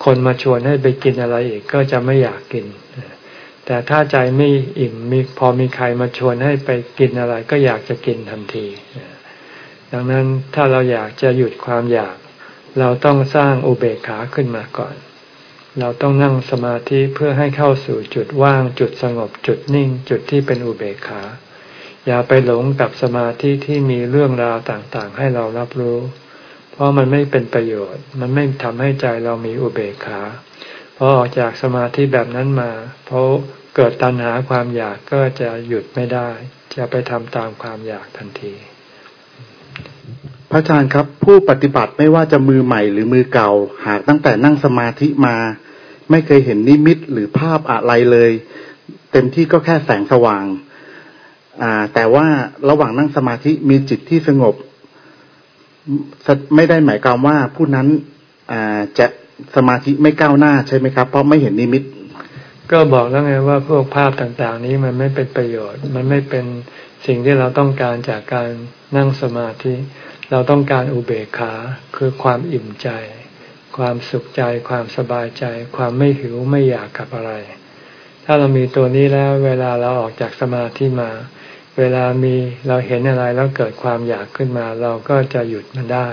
คนมาชวนให้ไปกินอะไรอีกก็จะไม่อยากกิน แต่ถ้าใจไม่อิ่มมีพอมีใครมาชวนให้ไปกินอะไร ก็อยากจะกินทันที ดังนั้นถ้าเราอยากจะหยุดความอยาก เราต้องสร้างอุเบกขาขึ้นมาก่อน เราต้องนั่งสมาธิเพื่อให้เข้าสู่จุดว่างจุดสงบจุดนิ่ง จุดที่เป็นอุเบกขา อย่าไปหลงกับสมาธิที่มีเรื่องราวต่างๆ ให้เรารับรู้ เพราะมันไม่เป็นประโยชน์ มันไม่ทำให้ใจเรามีอุเบกขาพอออกจากสมาธิแบบนั้นมาเพราะเกิดตัณหาความอยากก็จะหยุดไม่ได้ จะไปทำตามความอยากทันที พระอาจารย์ครับ ผู้ปฏิบัติไม่ว่าจะมือใหม่หรือมือเก่า หากตั้งแต่นั่งสมาธิมา ไม่เคยเห็นนิมิตหรือภาพอะไรเลย เต็มที่ก็แค่แสงสว่างแต่ว่าระหว่างนั่งสมาธิมีจิตที่สงบ ไม่ได้หมายความว่าผู้นั้นจะสมาธิไม่ก้าวหน้าใช่ไหมครับ เพราะไม่เห็นนิมิต ก็บอกแล้วไงว่าพวกภาพต่างๆ นี้มันไม่เป็นประโยชน์ มันไม่เป็นสิ่งที่เราต้องการจากการนั่งสมาธิ เราต้องการอุเบกขาคือความอิ่มใจ ความสุขใจ ความสบายใจ ความไม่หิวไม่อยากกับอะไร ถ้าเรามีตัวนี้แล้ว เวลาเราออกจากสมาธิมา เวลามีเราเห็นอะไรแล้วเกิดความอยากขึ้นมา เราก็จะหยุดมันได้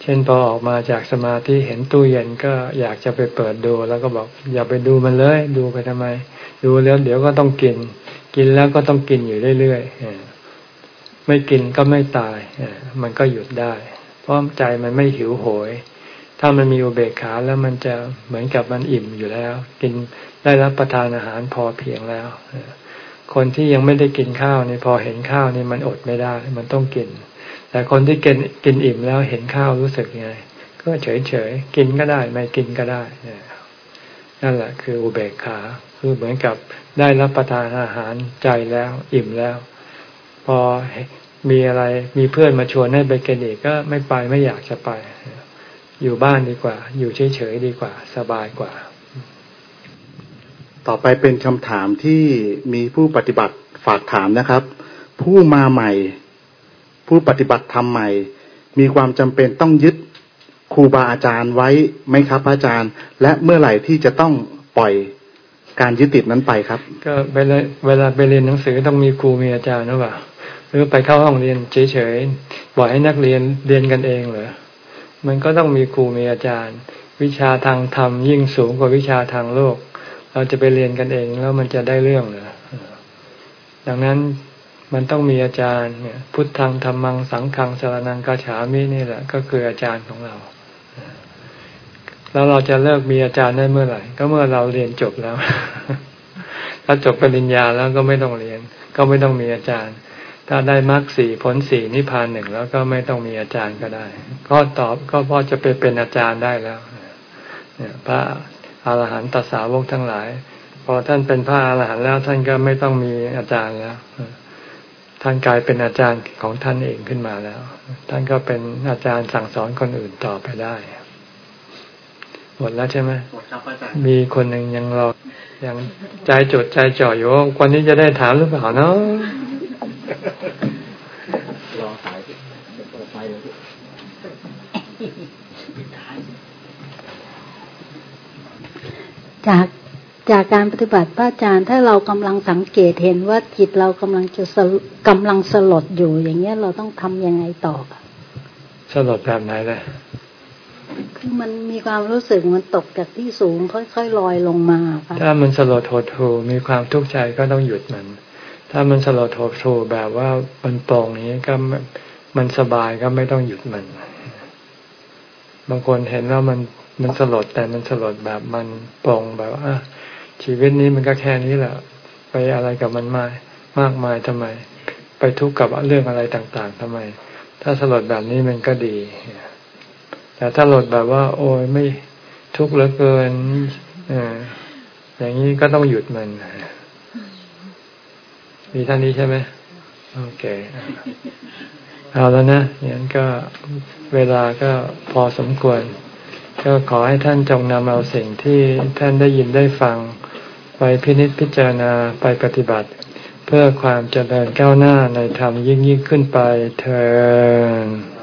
เช่นพอออกมาจากสมาธิเห็นตู้เย็นก็อยากจะไปเปิดดู แล้วก็บอกอย่าไปดูมันเลยดูไปทำไม ดูแล้วเดี๋ยวก็ต้องกิน กินแล้วก็ต้องกินอยู่เรื่อยๆไม่กินก็ไม่ตายมันก็หยุดได้ เพราะใจมันไม่หิวโหย ถ้ามันมีอุเบกขาแล้วมันจะเหมือนกับมันอิ่มอยู่แล้ว กินได้รับประทานอาหารพอเพียงแล้ว คนที่ยังไม่ได้กินข้าวนี่พอเห็นข้าวนี่มันอดไม่ได้ มันต้องกิน แต่คนที่กินกินอิ่มแล้วเห็นข้าวรู้สึกยังไง ก็เฉยเฉยกินก็ได้ ไม่กินก็ได้นั่นแหละคืออุเบกขาคือเหมือนกับได้รับประทานอาหารใจแล้ว อิ่มแล้ว พอมีอะไรมีเพื่อนมาชวนให้ไปกินอีกก็ไม่ไปไม่อยากจะไป อยู่บ้านดีกว่า อยู่เฉยๆดีกว่า สบายกว่า ต่อไปเป็นคำถามที่มีผู้ปฏิบัติฝากถามนะครับ ผู้มาใหม่ ผู้ปฏิบัติทำใหม่ มีความจำเป็นต้องยึดครูบาอาจารย์ไว้ไหมครับอาจารย์ และเมื่อไหร่ที่จะต้องปล่อยการยึดติดนั้นไปครับ ก็เวลาเวลาไปเรียนหนังสือต้องมีครูมีอาจารย์หรือเปล่าหรือไปเข้าห้องเรียนเฉยๆบอกให้นักเรียนเรียนกันเองเหรอมันก็ต้องมีครูมีอาจารย์ วิชาทางธรรมยิ่งสูงกว่าวิชาทางโลก เราจะไปเรียนกันเองแล้วมันจะได้เรื่องเหรอดังนั้นมันต้องมีอาจารย์เนี่ย พุทธังธรรมังสังฆังสารนังกาฉามินี่แหละ ก็คืออาจารย์ของเรา แล้วเราจะเลิกมีอาจารย์ได้เมื่อไหร่ ก็เมื่อเราเรียนจบแล้ว ถ้าจบปริญญาแล้วก็ไม่ต้องเรียน ก็ไม่ต้องมีอาจารย์ ถ้าได้มรรคสี่ผลสี่นิพพานหนึ่งแล้วก็ไม่ต้องมีอาจารย์ก็ได้ ก็ตอบก็พอจะไปเป็นอาจารย์ได้แล้วเนี่ยพระ อาหารหันตสาวกทั้งหลาย พอท่านเป็นพระอาหารหันต์แล้วท่านก็ไม่ต้องมีอาจารย์แล้ว ท่านกลายเป็นอาจารย์ของท่านเองขึ้นมาแล้ว ท่านก็เป็นอาจารย์สั่งสอนคนอื่นต่อไปได้ หมดแล้วใช่ไหมหมดครับอาจารย์มีคนหนึ่งยังรอยังใจจดใจจ่ออยู่ว่าวันนี้จะได้ถามหรือเปล่าเนาะรอสายไปเลย จากจากการปฏิบัติพระอาจารย์ถ้าเรากำลังสังเกตเห็นว่าจิตเรากำลังจะกำลังสลดอยู่อย่างเงี้ยเราต้องทำยังไงต่อสลดแบบไหนเลยคือมันมีความรู้สึกมันตกจากที่สูงค่อยๆลอยลงมาค่ะถ้ามันสลดโหดหูมีความทุกข์ใจก็ต้องหยุดมัน ถ้ามันสลดโหดหูแบบว่ามันโปร่งนี้ก็มันสบายก็ไม่ต้องหยุดมันบางคนเห็นว่ามัน มันสลดแต่มันสลดแบบมันปรงแบบว่าชีวิตนี้มันก็แค่นี้แหละ ไปอะไรกับมันมากมากมายทำไม ไปทุกข์กับเรื่องอะไรต่างๆทำไม ถ้าสลดแบบนี้มันก็ดี แต่ถ้าหลดแบบว่า โอ้ยไม่ทุกข์เหลือเกินออย่างนี้ก็ต้องหยุดมันมีท่านนี้ใช่ไหมโอเคเอาแล้วนะอย่างนั้นก็เวลาก็พอสมควร ก็ขอให้ท่านจงนำเอาสิ่งที่ท่านได้ยินได้ฟัง ไปพินิจพิจารณาไปปฏิบัติ เพื่อความเจริญก้าวหน้าในธรรมยิ่งยิ่งขึ้นไปเธอ